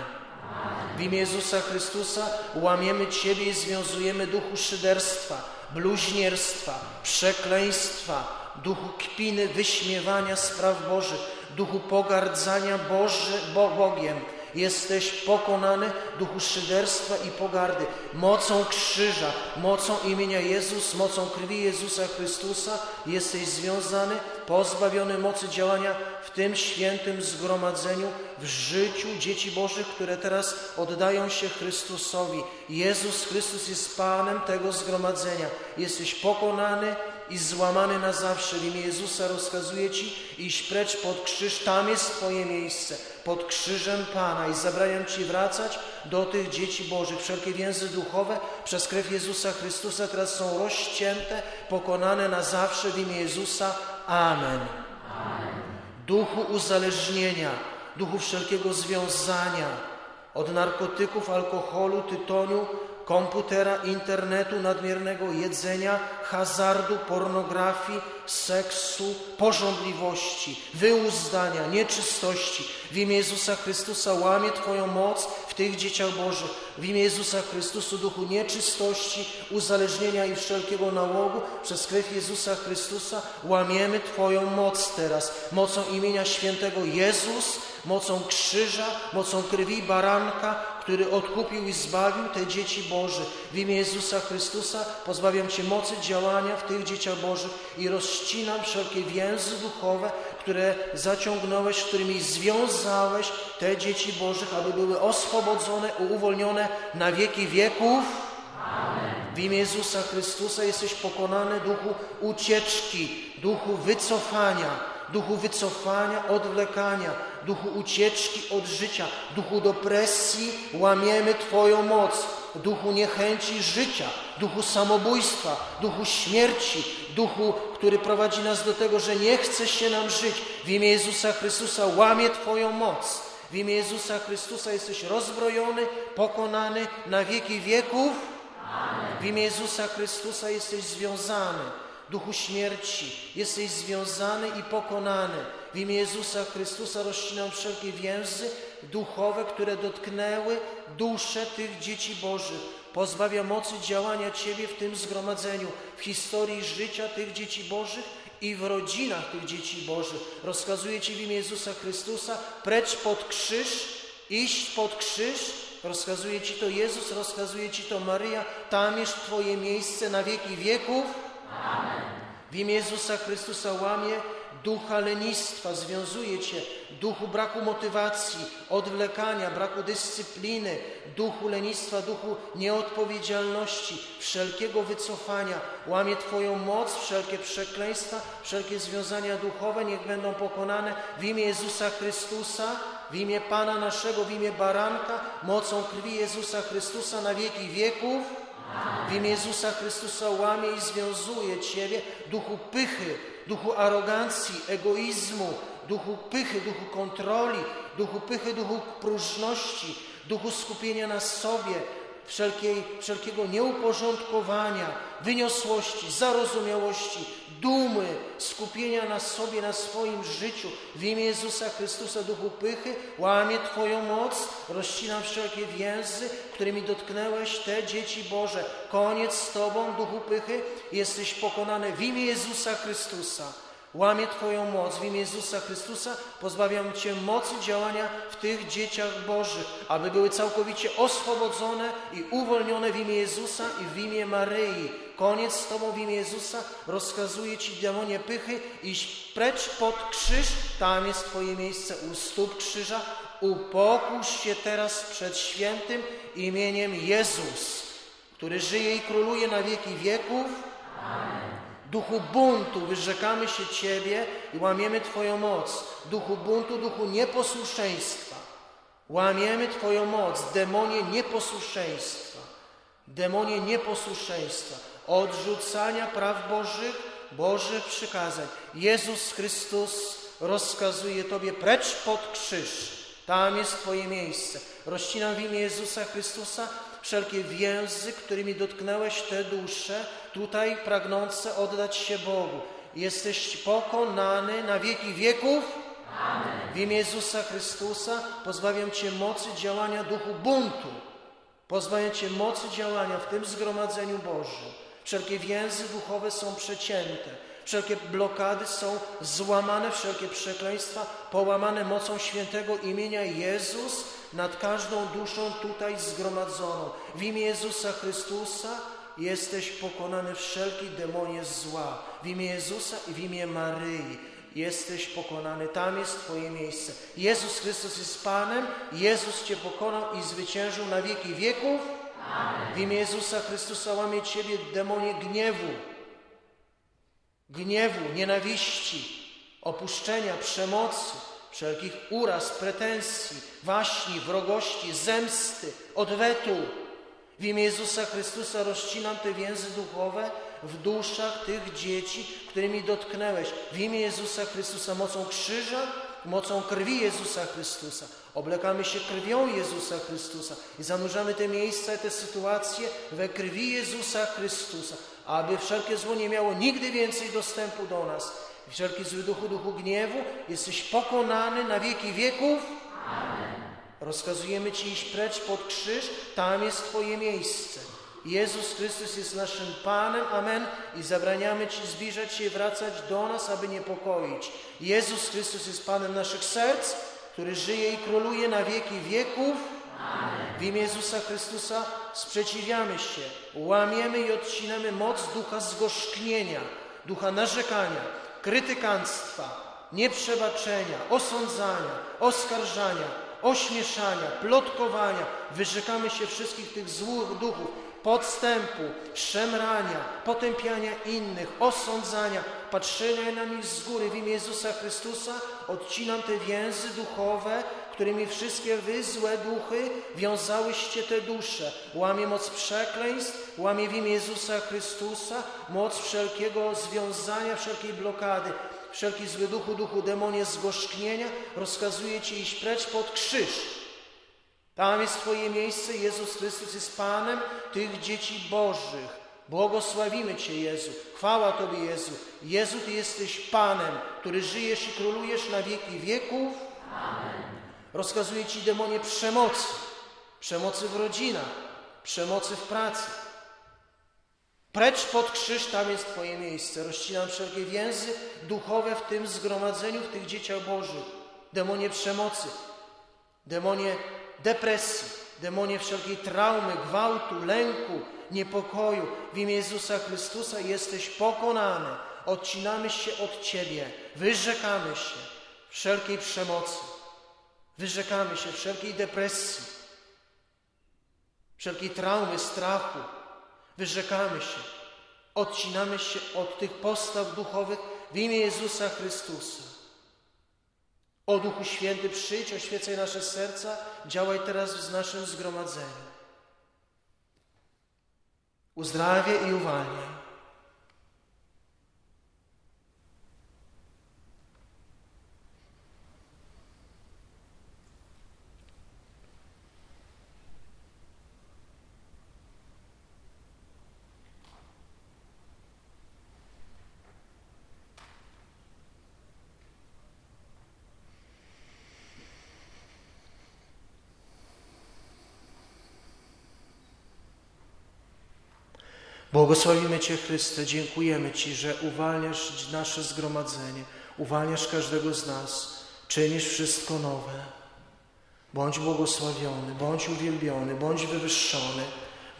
[SPEAKER 1] W imię Jezusa Chrystusa łamiemy Ciebie i związujemy duchu szyderstwa, bluźnierstwa, przekleństwa, duchu kpiny, wyśmiewania spraw Bożych, duchu pogardzania Boży, Bo Bogiem. Jesteś pokonany duchu szyderstwa i pogardy, mocą krzyża, mocą imienia Jezus, mocą krwi Jezusa Chrystusa. Jesteś związany, pozbawiony mocy działania w tym świętym zgromadzeniu, w życiu dzieci Bożych, które teraz oddają się Chrystusowi. Jezus Chrystus jest Panem tego zgromadzenia. Jesteś pokonany i złamany na zawsze. W imię Jezusa rozkazuję Ci iść precz pod krzyż, tam jest Twoje miejsce, pod krzyżem Pana i zabraniam Ci wracać do tych dzieci Bożych. Wszelkie więzy duchowe przez krew Jezusa Chrystusa teraz są rozcięte, pokonane na zawsze w imię Jezusa. Amen. Duchu uzależnienia, duchu wszelkiego związania od narkotyków, alkoholu, tytoniu, komputera, internetu, nadmiernego jedzenia, hazardu, pornografii, seksu, porządliwości, wyuzdania, nieczystości. W imię Jezusa Chrystusa łamie Twoją moc w tych dzieciach Bożych. W imię Jezusa Chrystusa duchu nieczystości, uzależnienia i wszelkiego nałogu przez krew Jezusa Chrystusa łamiemy Twoją moc teraz. Mocą imienia świętego Jezus, mocą krzyża, mocą krwi baranka, który odkupił i zbawił te dzieci Boże. W imię Jezusa Chrystusa pozbawiam Cię mocy działania w tych dzieciach Bożych i rozcinam wszelkie więzy duchowe, które zaciągnąłeś, którymi związałeś te dzieci Bożych, aby były oswobodzone, uwolnione na wieki wieków. W imię Jezusa Chrystusa jesteś pokonany duchu ucieczki, duchu wycofania, duchu wycofania, odwlekania, duchu ucieczki od życia, duchu depresji, łamiemy Twoją moc, duchu niechęci życia, duchu samobójstwa, duchu śmierci, duchu, który prowadzi nas do tego, że nie chce się nam żyć. W imię Jezusa Chrystusa łamie Twoją moc. W imię Jezusa Chrystusa jesteś rozbrojony, pokonany na wieki wieków. W imię Jezusa Chrystusa jesteś związany duchu śmierci, jesteś związany i pokonany. W imię Jezusa Chrystusa rozcinam wszelkie więzy duchowe, które dotknęły dusze tych dzieci Bożych. Pozbawia mocy działania Ciebie w tym zgromadzeniu, w historii życia tych dzieci Bożych i w rodzinach tych dzieci Bożych. Rozkazuję Ci w imię Jezusa Chrystusa, precz pod krzyż, iść pod krzyż, rozkazuje Ci to Jezus, rozkazuje Ci to Maryja, tam jest Twoje miejsce na wieki wieków. W imię Jezusa Chrystusa łamie ducha lenistwa, związuje Cię, duchu braku motywacji, odwlekania, braku dyscypliny, duchu lenistwa, duchu nieodpowiedzialności, wszelkiego wycofania. Łamie Twoją moc, wszelkie przekleństwa, wszelkie związania duchowe niech będą pokonane w imię Jezusa Chrystusa, w imię Pana naszego, w imię Baranka, mocą krwi Jezusa Chrystusa na wieki wieków. W imię Jezusa Chrystusa łamie i związuje Ciebie duchu pychy, duchu arogancji, egoizmu, duchu pychy, duchu kontroli, duchu pychy, duchu próżności, duchu skupienia na sobie, wszelkiej, wszelkiego nieuporządkowania, wyniosłości, zarozumiałości, dumy, skupienia na sobie, na swoim życiu. W imię Jezusa Chrystusa, duchu pychy, łamie Twoją moc, rozcinam wszelkie więzy, którymi dotknęłeś te dzieci Boże. Koniec z Tobą, duchu pychy, jesteś pokonany w imię Jezusa Chrystusa. Łamię Twoją moc w imię Jezusa Chrystusa, pozbawiam Cię mocy działania w tych dzieciach Bożych, aby były całkowicie oswobodzone i uwolnione w imię Jezusa i w imię Maryi. Koniec z Tobą w imię Jezusa, rozkazuję Ci, demonie pychy, iść precz pod krzyż, tam jest Twoje miejsce u stóp krzyża. Upokój się teraz przed świętym imieniem Jezus, który żyje i króluje na wieki wieków. Amen. Duchu buntu wyrzekamy się Ciebie i łamiemy Twoją moc. Duchu buntu, duchu nieposłuszeństwa. Łamiemy Twoją moc, demonie nieposłuszeństwa. Demonie nieposłuszeństwa, odrzucania praw Bożych, Bożych przykazań. Jezus Chrystus rozkazuje Tobie precz pod krzyż. Tam jest Twoje miejsce. Rozcinam w imię Jezusa Chrystusa wszelkie więzy, którymi dotknęłeś te dusze, tutaj pragnące oddać się Bogu. Jesteś pokonany na wieki wieków. Amen. W imię Jezusa Chrystusa pozbawiam Cię mocy działania duchu buntu. Pozbawiam Cię mocy działania w tym zgromadzeniu Bożym. Wszelkie więzy duchowe są przecięte. Wszelkie blokady są złamane, wszelkie przekleństwa połamane mocą świętego imienia Jezus nad każdą duszą tutaj zgromadzoną. W imię Jezusa Chrystusa jesteś pokonany wszelki demonie zła. W imię Jezusa i w imię Maryi jesteś pokonany. Tam jest Twoje miejsce. Jezus Chrystus jest Panem. Jezus Cię pokonał i zwyciężył na wieki wieków. Amen. W imię Jezusa Chrystusa łamie Ciebie demonie gniewu, gniewu, nienawiści, opuszczenia, przemocy, wszelkich uraz, pretensji, waśni, wrogości, zemsty, odwetu. W imię Jezusa Chrystusa rozcinam te więzy duchowe w duszach tych dzieci, którymi dotknęłeś. W imię Jezusa Chrystusa mocą krzyża, mocą krwi Jezusa Chrystusa. Oblekamy się krwią Jezusa Chrystusa i zanurzamy te miejsca i te sytuacje we krwi Jezusa Chrystusa, aby wszelkie zło nie miało nigdy więcej dostępu do nas. Wszelki zły duchu, duchu gniewu, jesteś pokonany na wieki wieków. Amen. Rozkazujemy Ci iść precz pod krzyż, tam jest Twoje miejsce. Jezus Chrystus jest naszym Panem, Amen, i zabraniamy Ci zbliżać się i wracać do nas, aby niepokoić. Jezus Chrystus jest Panem naszych serc, który żyje i króluje na wieki wieków. Amen. W imię Jezusa Chrystusa sprzeciwiamy się, łamiemy i odcinamy moc ducha zgorzknienia, ducha narzekania, krytykanstwa, nieprzebaczenia, osądzania, oskarżania, ośmieszania, plotkowania. Wyrzekamy się wszystkich tych złych duchów, podstępu, szemrania, potępiania innych, osądzania, patrzenia na nich z góry w imię Jezusa Chrystusa, odcinam te więzy duchowe, którymi wszystkie wy, złe duchy, wiązałyście te dusze. Łamie moc przekleństw, łamie w imię Jezusa Chrystusa, moc wszelkiego związania, wszelkiej blokady. Wszelki zły duchu, duchu demonie zgorzknienia, rozkazuje Ci iść precz pod krzyż. Tam jest Twoje miejsce, Jezus Chrystus jest Panem tych dzieci Bożych. Błogosławimy Cię, Jezu. Chwała Tobie, Jezu. Jezu, Ty jesteś Panem, który żyjesz i królujesz na wieki wieków. Amen. Rozkazuje Ci demonie przemocy, przemocy w rodzinach, przemocy w pracy. Precz pod krzyż, tam jest Twoje miejsce. Rozcinam wszelkie więzy duchowe w tym zgromadzeniu, w tych dzieciach Bożych. Demonie przemocy, demonie depresji, demonie wszelkiej traumy, gwałtu, lęku, niepokoju. W imię Jezusa Chrystusa jesteś pokonany. Odcinamy się od Ciebie, wyrzekamy się wszelkiej przemocy, wyrzekamy się wszelkiej depresji, wszelkiej traumy, strachu. Wyrzekamy się, odcinamy się od tych postaw duchowych w imię Jezusa Chrystusa. O Duchu Święty, przyjdź, oświecaj nasze serca, działaj teraz w naszym zgromadzeniu. Uzdrawiaj i uwalniaj. Błogosławimy Cię, Chryste, dziękujemy Ci, że uwalniasz nasze zgromadzenie, uwalniasz każdego z nas, czynisz wszystko nowe. Bądź błogosławiony, bądź uwielbiony, bądź wywyższony,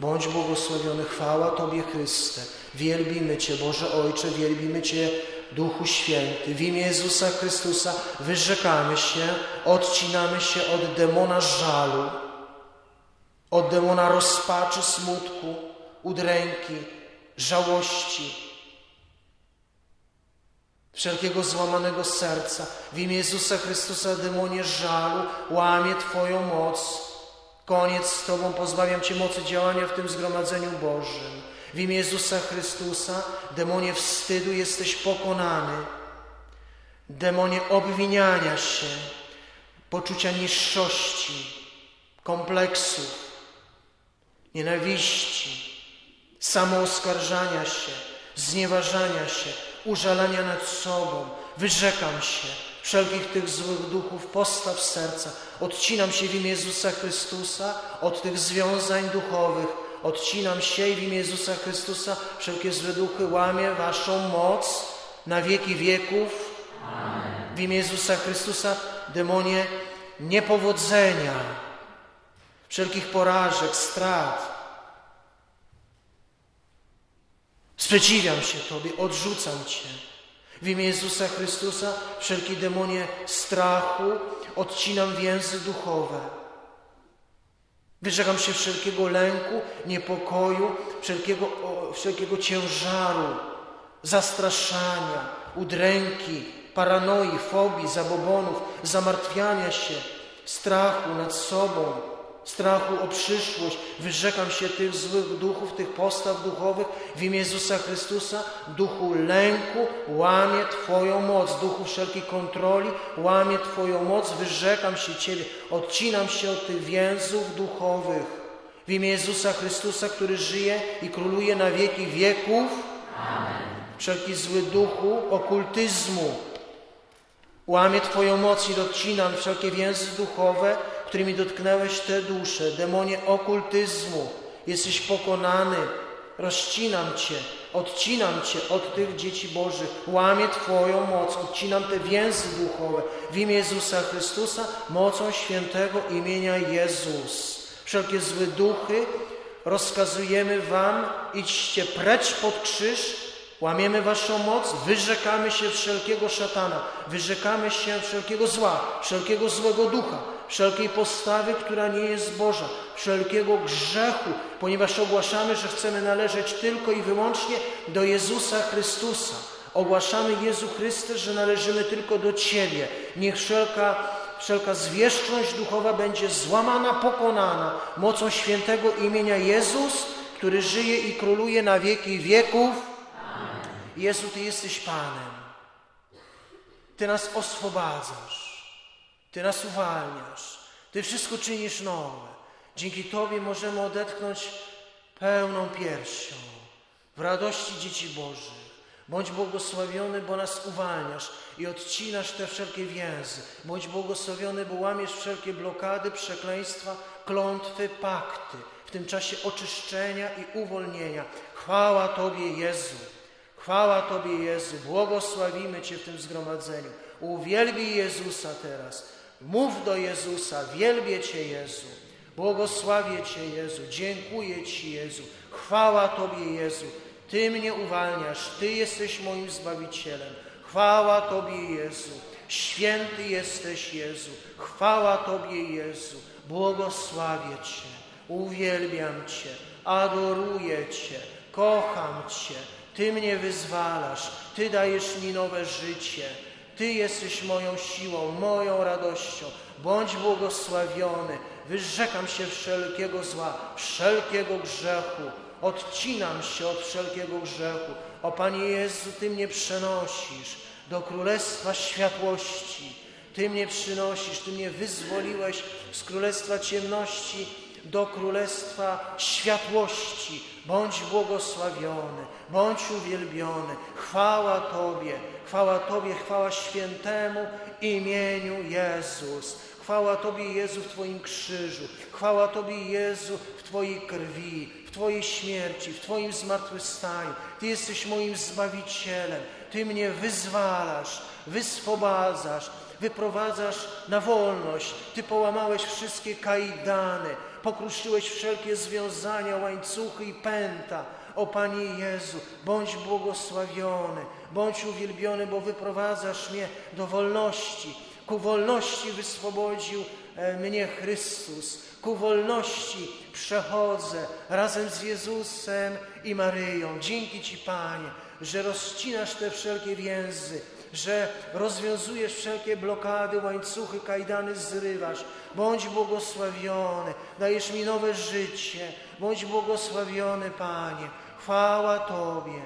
[SPEAKER 1] bądź błogosławiony. Chwała Tobie, Chryste. Wielbimy Cię, Boże Ojcze, wielbimy Cię, Duchu Święty. W imię Jezusa Chrystusa wyrzekamy się, odcinamy się od demona żalu, od demona rozpaczy, smutku, udręki, żałości, wszelkiego złamanego serca. W imię Jezusa Chrystusa, demonie żalu, łamie Twoją moc. Koniec z Tobą, pozbawiam Cię mocy działania w tym zgromadzeniu Bożym. W imię Jezusa Chrystusa, demonie wstydu, jesteś pokonany. Demonie obwiniania się, poczucia niższości, kompleksów, nienawiści, samooskarżania się, znieważania się, użalania nad sobą. Wyrzekam się wszelkich tych złych duchów, postaw serca. Odcinam się w imię Jezusa Chrystusa od tych związań duchowych. Odcinam się i w imię Jezusa Chrystusa wszelkie złe duchy łamię Waszą moc na wieki wieków. Amen. W imię Jezusa Chrystusa demonie niepowodzenia, wszelkich porażek, strat. Sprzeciwiam się Tobie, odrzucam Cię. W imię Jezusa Chrystusa wszelkie demonie strachu odcinam więzy duchowe. Wyrzekam się wszelkiego lęku, niepokoju, wszelkiego, wszelkiego ciężaru, zastraszania, udręki, paranoi, fobii, zabobonów, zamartwiania się, strachu nad sobą, strachu o przyszłość. Wyrzekam się tych złych duchów, tych postaw duchowych w imię Jezusa Chrystusa. Duchu lęku łamie Twoją moc, duchu wszelkiej kontroli łamie Twoją moc. Wyrzekam się Ciebie, odcinam się od tych więzów duchowych w imię Jezusa Chrystusa, który żyje i króluje na wieki wieków. Amen. Wszelki zły duchu okultyzmu łamie Twoją moc i odcinam wszelkie więzy duchowe którymi dotknęłeś te dusze, demonie okultyzmu, jesteś pokonany, rozcinam Cię, odcinam Cię od tych dzieci Bożych, łamię Twoją moc, odcinam te więzy duchowe. W imię Jezusa Chrystusa, mocą świętego imienia Jezus. Wszelkie złe duchy rozkazujemy Wam, idźcie precz pod krzyż, Łamiemy Waszą moc, wyrzekamy się wszelkiego szatana, wyrzekamy się wszelkiego zła, wszelkiego złego ducha, wszelkiej postawy, która nie jest Boża, wszelkiego grzechu, ponieważ ogłaszamy, że chcemy należeć tylko i wyłącznie do Jezusa Chrystusa. Ogłaszamy Jezu Chryste, że należymy tylko do Ciebie. Niech wszelka, wszelka zwierzchność duchowa będzie złamana, pokonana mocą świętego imienia Jezus, który żyje i króluje na wieki wieków. Jezu, Ty jesteś Panem. Ty nas oswobadzasz. Ty nas uwalniasz. Ty wszystko czynisz nowe. Dzięki Tobie możemy odetchnąć pełną piersią w radości dzieci Bożych. Bądź błogosławiony, bo nas uwalniasz i odcinasz te wszelkie więzy. Bądź błogosławiony, bo łamiesz wszelkie blokady, przekleństwa, klątwy, pakty w tym czasie oczyszczenia i uwolnienia. Chwała Tobie, Jezu. Chwała Tobie, Jezu. Błogosławimy Cię w tym zgromadzeniu. Uwielbij Jezusa teraz. Mów do Jezusa, wielbię Cię Jezu, błogosławię Cię Jezu, dziękuję Ci Jezu, chwała Tobie Jezu, Ty mnie uwalniasz, Ty jesteś moim Zbawicielem, chwała Tobie Jezu, święty jesteś Jezu, chwała Tobie Jezu, błogosławię Cię, uwielbiam Cię, adoruję Cię, kocham Cię, Ty mnie wyzwalasz, Ty dajesz mi nowe życie, ty jesteś moją siłą, moją radością. Bądź błogosławiony. Wyrzekam się wszelkiego zła, wszelkiego grzechu. Odcinam się od wszelkiego grzechu. O Panie Jezu, Ty mnie przenosisz do Królestwa Światłości. Ty mnie przynosisz, Ty mnie wyzwoliłeś z Królestwa Ciemności do Królestwa Światłości. Bądź błogosławiony, bądź uwielbiony. Chwała Tobie, chwała Tobie, chwała świętemu imieniu Jezus. Chwała Tobie, Jezu, w Twoim krzyżu. Chwała Tobie, Jezu, w Twojej krwi, w Twojej śmierci, w Twoim zmartwychwstaniu. Ty jesteś moim Zbawicielem. Ty mnie wyzwalasz, wyswobadzasz, wyprowadzasz na wolność. Ty połamałeś wszystkie kajdany, pokruszyłeś wszelkie związania, łańcuchy i pęta. O Panie Jezu, bądź błogosławiony, bądź uwielbiony, bo wyprowadzasz mnie do wolności. Ku wolności wyswobodził e, mnie Chrystus. Ku wolności przechodzę razem z Jezusem i Maryją. Dzięki Ci, Panie, że rozcinasz te wszelkie więzy, że rozwiązujesz wszelkie blokady, łańcuchy, kajdany zrywasz. Bądź błogosławiony, dajesz mi nowe życie. Bądź błogosławiony, Panie. Chwała Tobie.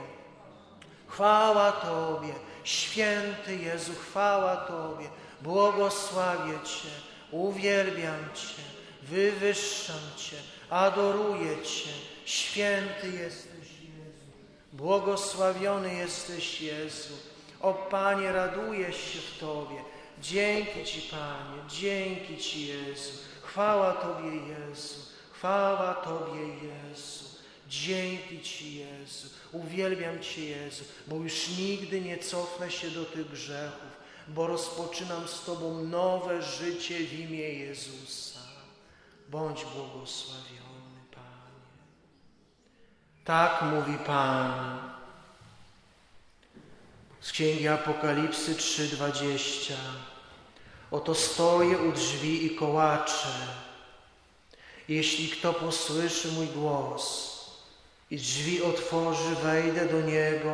[SPEAKER 1] Chwała Tobie. Święty Jezu, chwała Tobie. Błogosławię Cię, uwielbiam Cię, wywyższam Cię, adoruję Cię. Święty jesteś Jezu. Błogosławiony jesteś Jezu. O Panie, raduję się w Tobie. Dzięki Ci, Panie, dzięki Ci, Jezu. Chwała Tobie, Jezu. Chwała Tobie, Jezu. Dzięki Ci, Jezu. Uwielbiam Cię, Jezu, bo już nigdy nie cofnę się do tych grzechów, bo rozpoczynam z Tobą nowe życie w imię Jezusa. Bądź błogosławiony, Panie. Tak mówi Pan. Z Księgi Apokalipsy 3:20. Oto stoję u drzwi i kołaczę. Jeśli kto posłyszy mój głos i drzwi otworzy, wejdę do niego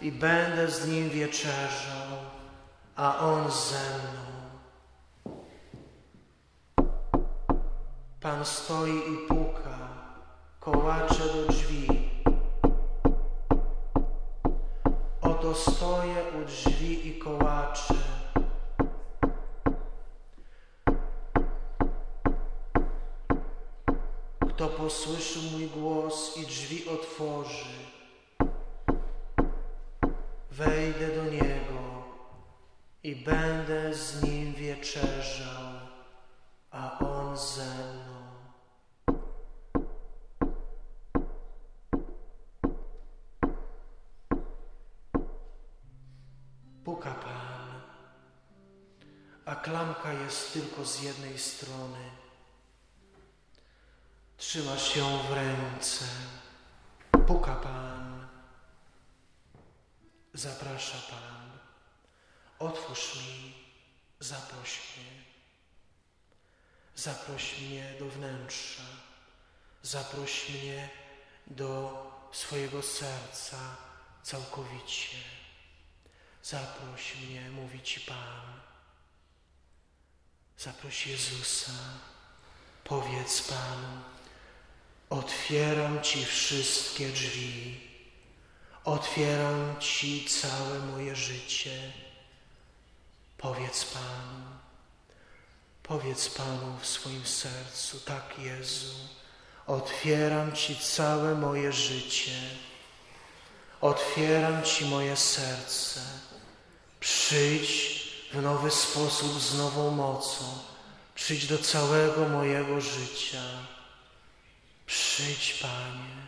[SPEAKER 1] i będę z nim wieczerzał, a on ze mną. Pan stoi i puka, kołacze do drzwi. Oto stoję u drzwi i kołaczę. Kto posłyszy mój głos i drzwi otworzy, wejdę do niego i będę z nim wieczerzał, a on ze mną. Puka Pan, a klamka jest tylko z jednej strony. Trzymasz ją w ręce. Puka Pan. Zaprasza Pan. Otwórz mi, zaproś mnie. Zaproś mnie do wnętrza. Zaproś mnie do swojego serca całkowicie. Zaproś mnie, mówi Ci Pan. Zaproś Jezusa. Powiedz Panu, otwieram Ci wszystkie drzwi. Otwieram Ci całe moje życie. Powiedz Panu, powiedz Panu w swoim sercu, tak Jezu, otwieram Ci całe moje życie. Otwieram Ci moje serce. Przyjdź w nowy sposób z nową mocą. Przyjdź do całego mojego życia. Przyjdź, Panie,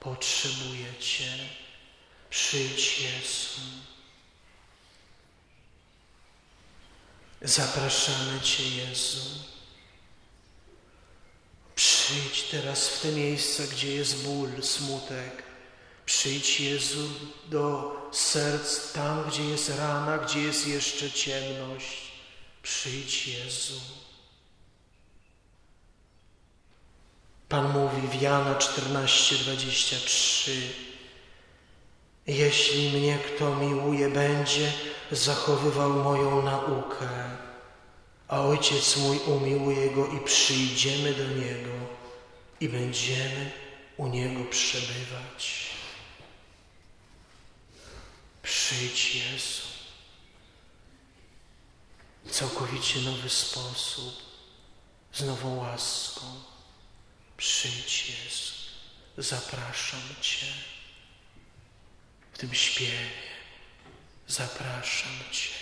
[SPEAKER 1] potrzebuję Cię. Przyjdź, Jezu. Zapraszamy Cię, Jezu. Przyjdź teraz w te miejsca, gdzie jest ból, smutek. Przyjdź, Jezu, do serc, tam, gdzie jest rana, gdzie jest jeszcze ciemność. Przyjdź, Jezu. Pan mówi w Jana 14:23 Jeśli mnie kto miłuje, będzie zachowywał moją naukę, a Ojciec mój umiłuje go i przyjdziemy do Niego i będziemy u Niego przebywać. Przyjdź Jezu całkowicie nowy sposób, z nową łaską. Przyjdź Jezu, zapraszam Cię w tym śpiewie. Zapraszam Cię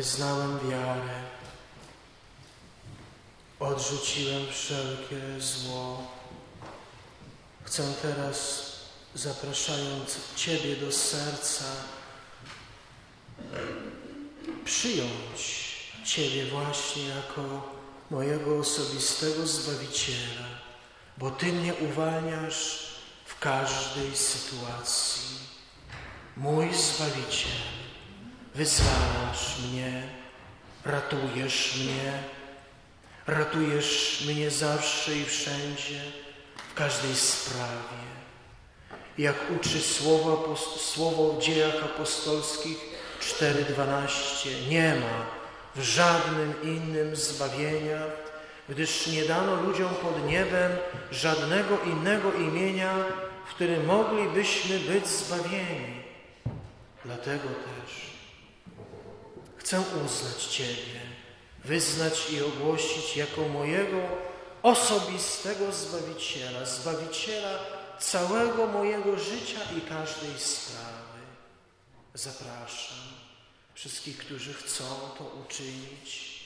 [SPEAKER 1] wyznałem wiarę, odrzuciłem wszelkie zło. Chcę teraz, zapraszając Ciebie do serca, przyjąć Ciebie właśnie jako mojego osobistego Zbawiciela, bo Ty mnie uwalniasz w każdej sytuacji. Mój Zbawiciel, wyzwalasz mnie, ratujesz mnie, ratujesz mnie zawsze i wszędzie, w każdej sprawie. Jak uczy słowo, słowo w dziejach apostolskich 4.12, nie ma w żadnym innym zbawienia, gdyż nie dano ludziom pod niebem żadnego innego imienia, w którym moglibyśmy być zbawieni. Dlatego też chcę uznać Ciebie, wyznać i ogłosić jako mojego osobistego Zbawiciela, Zbawiciela całego mojego życia i każdej sprawy. Zapraszam wszystkich, którzy chcą to uczynić,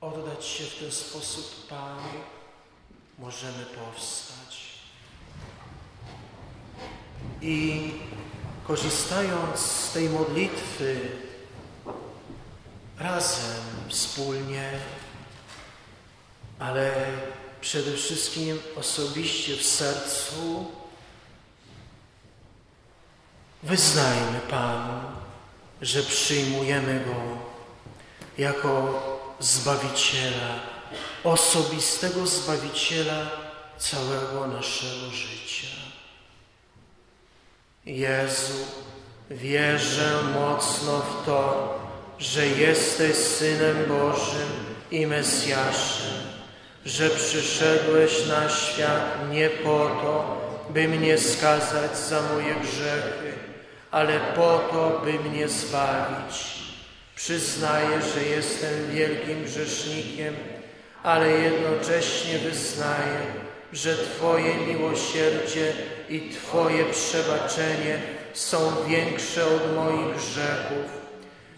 [SPEAKER 1] oddać się w ten sposób Panu, możemy powstać. I korzystając z tej modlitwy razem, wspólnie, ale przede wszystkim osobiście w sercu, wyznajmy Panu, że przyjmujemy Go jako Zbawiciela, osobistego Zbawiciela całego naszego życia. Jezu, wierzę mocno w to, że jesteś Synem Bożym i Mesjaszem, że przyszedłeś na świat nie po to, by mnie skazać za moje grzechy, ale po to, by mnie zbawić. Przyznaję, że jestem wielkim grzesznikiem, ale jednocześnie wyznaję, że Twoje miłosierdzie i Twoje przebaczenie są większe od moich grzechów.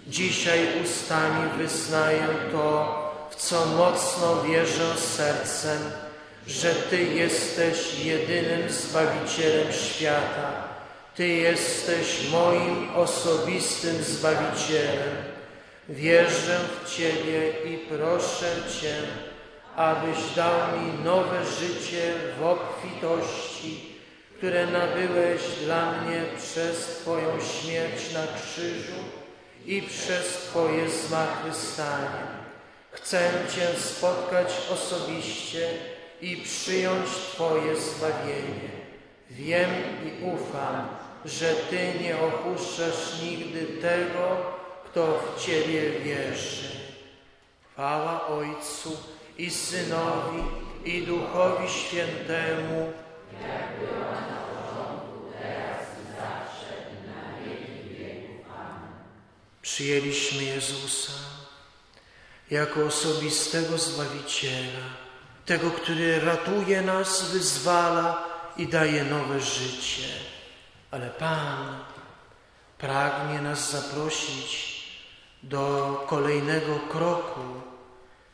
[SPEAKER 1] Dzisiaj ustami wyznaję to, w co mocno wierzę sercem, że Ty jesteś jedynym Zbawicielem świata ty jesteś moim osobistym Zbawicielem. Wierzę w Ciebie i proszę Cię, abyś dał mi nowe życie w obfitości, które nabyłeś dla mnie przez Twoją śmierć na krzyżu i przez Twoje zmartwychwstanie. Chcę Cię spotkać osobiście i przyjąć Twoje zbawienie. Wiem i ufam, że Ty nie opuszczasz nigdy tego, kto w Ciebie wierzy. Chwała Ojcu i Synowi i Duchowi Świętemu, jak na początku, teraz i zawsze i na wieki wieków. Amen. Przyjęliśmy Jezusa jako osobistego Zbawiciela, tego, który ratuje nas, wyzwala i daje nowe życie. Ale Pan pragnie nas zaprosić do kolejnego kroku,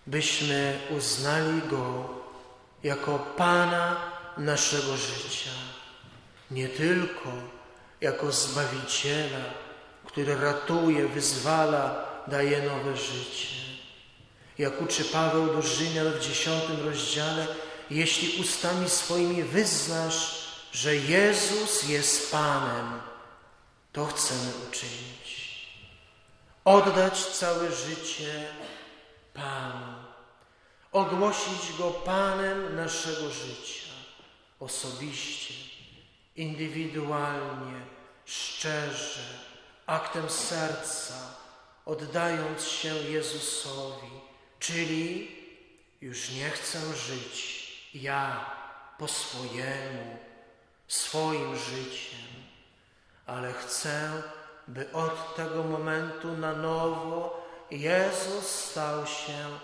[SPEAKER 1] byśmy uznali Go jako Pana naszego życia. Nie tylko jako Zbawiciela, który ratuje, wyzwala, daje nowe życie. Jak uczy Paweł do Rzymian w dziesiątym rozdziale, jeśli ustami swoimi wyznasz, że Jezus jest Panem, to chcemy uczynić. Oddać całe życie Panu, ogłosić Go Panem naszego życia, osobiście, indywidualnie, szczerze, aktem serca, oddając się Jezusowi, czyli już nie chcę żyć ja po swojemu, swoim życiem, ale chcę, by od tego momentu na nowo Jezus stał się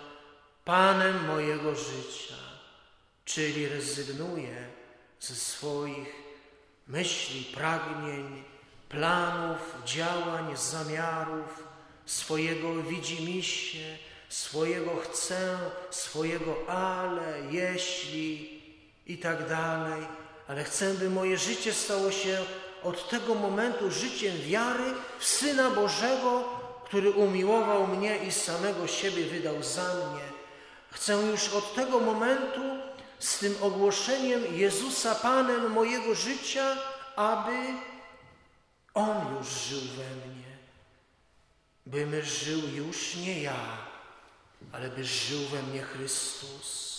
[SPEAKER 1] Panem mojego życia, czyli rezygnuję ze swoich myśli, pragnień, planów, działań, zamiarów, swojego widzimisię, swojego chcę, swojego ale, jeśli i tak dalej, ale chcę, by moje życie stało się od tego momentu życiem wiary w Syna Bożego, który umiłował mnie i samego siebie wydał za mnie. Chcę już od tego momentu z tym ogłoszeniem Jezusa Panem mojego życia, aby już żył we mnie, bym żył już nie ja, ale by żył we mnie Chrystus.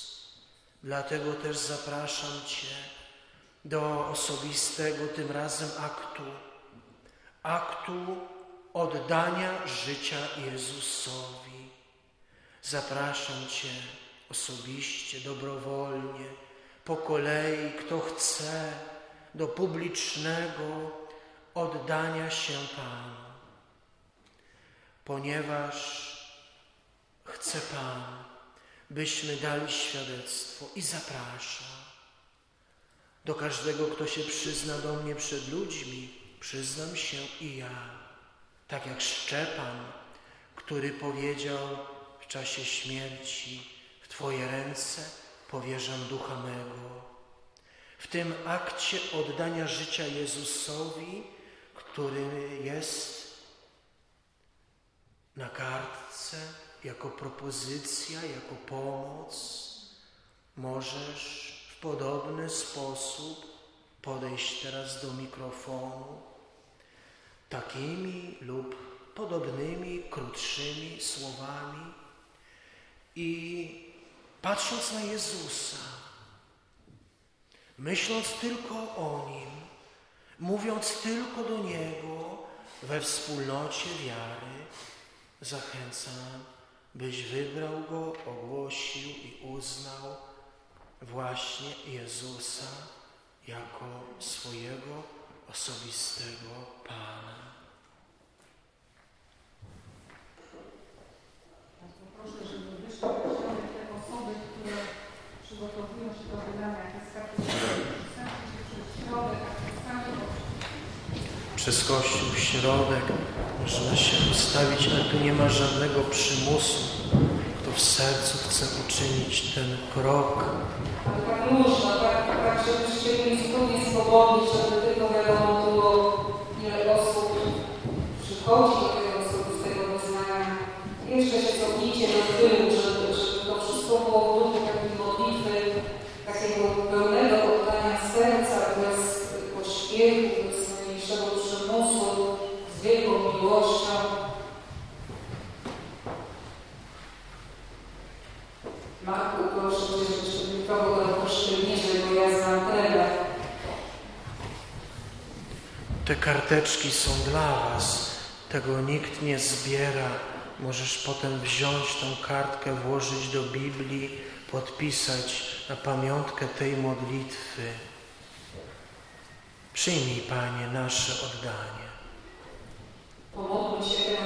[SPEAKER 1] Dlatego też zapraszam Cię do osobistego tym razem aktu, aktu oddania życia Jezusowi. Zapraszam Cię osobiście, dobrowolnie, po kolei, kto chce, do publicznego oddania się Panu. Ponieważ chce Pan, byśmy dali świadectwo i zapraszam do każdego, kto się przyzna do mnie przed ludźmi, przyznam się i ja. Tak jak Szczepan, który powiedział w czasie śmierci, w Twoje ręce powierzam ducha mego. W tym akcie oddania życia Jezusowi, który jest na kartce jako propozycja, jako pomoc, możesz w podobny sposób podejść teraz do mikrofonu takimi lub podobnymi, krótszymi słowami i patrząc na Jezusa, myśląc tylko o Nim, mówiąc tylko do Niego we wspólnocie wiary, zachęcam, byś wybrał Go, ogłosił i uznał właśnie Jezusa jako swojego osobistego Pana.
[SPEAKER 4] Proszę, żeby wyszły przedstawione te osoby, które przygotowują się do wydania atestatu przez środek atestatu.
[SPEAKER 1] Przez Kościół środek można się ustawić, ale tu nie ma żadnego przymusu. Kto w sercu chce uczynić ten krok,
[SPEAKER 4] tak można, tak, tak żebyście byli zupełnie swobodni, żeby tylko wiadomo było, ile osób przychodzi do tego osobistego wyznania. Jeszcze
[SPEAKER 1] Te karteczki są dla Was, tego nikt nie zbiera. Możesz potem wziąć tą kartkę, włożyć do Biblii, podpisać na pamiątkę tej modlitwy. Przyjmij, Panie, nasze oddanie. Się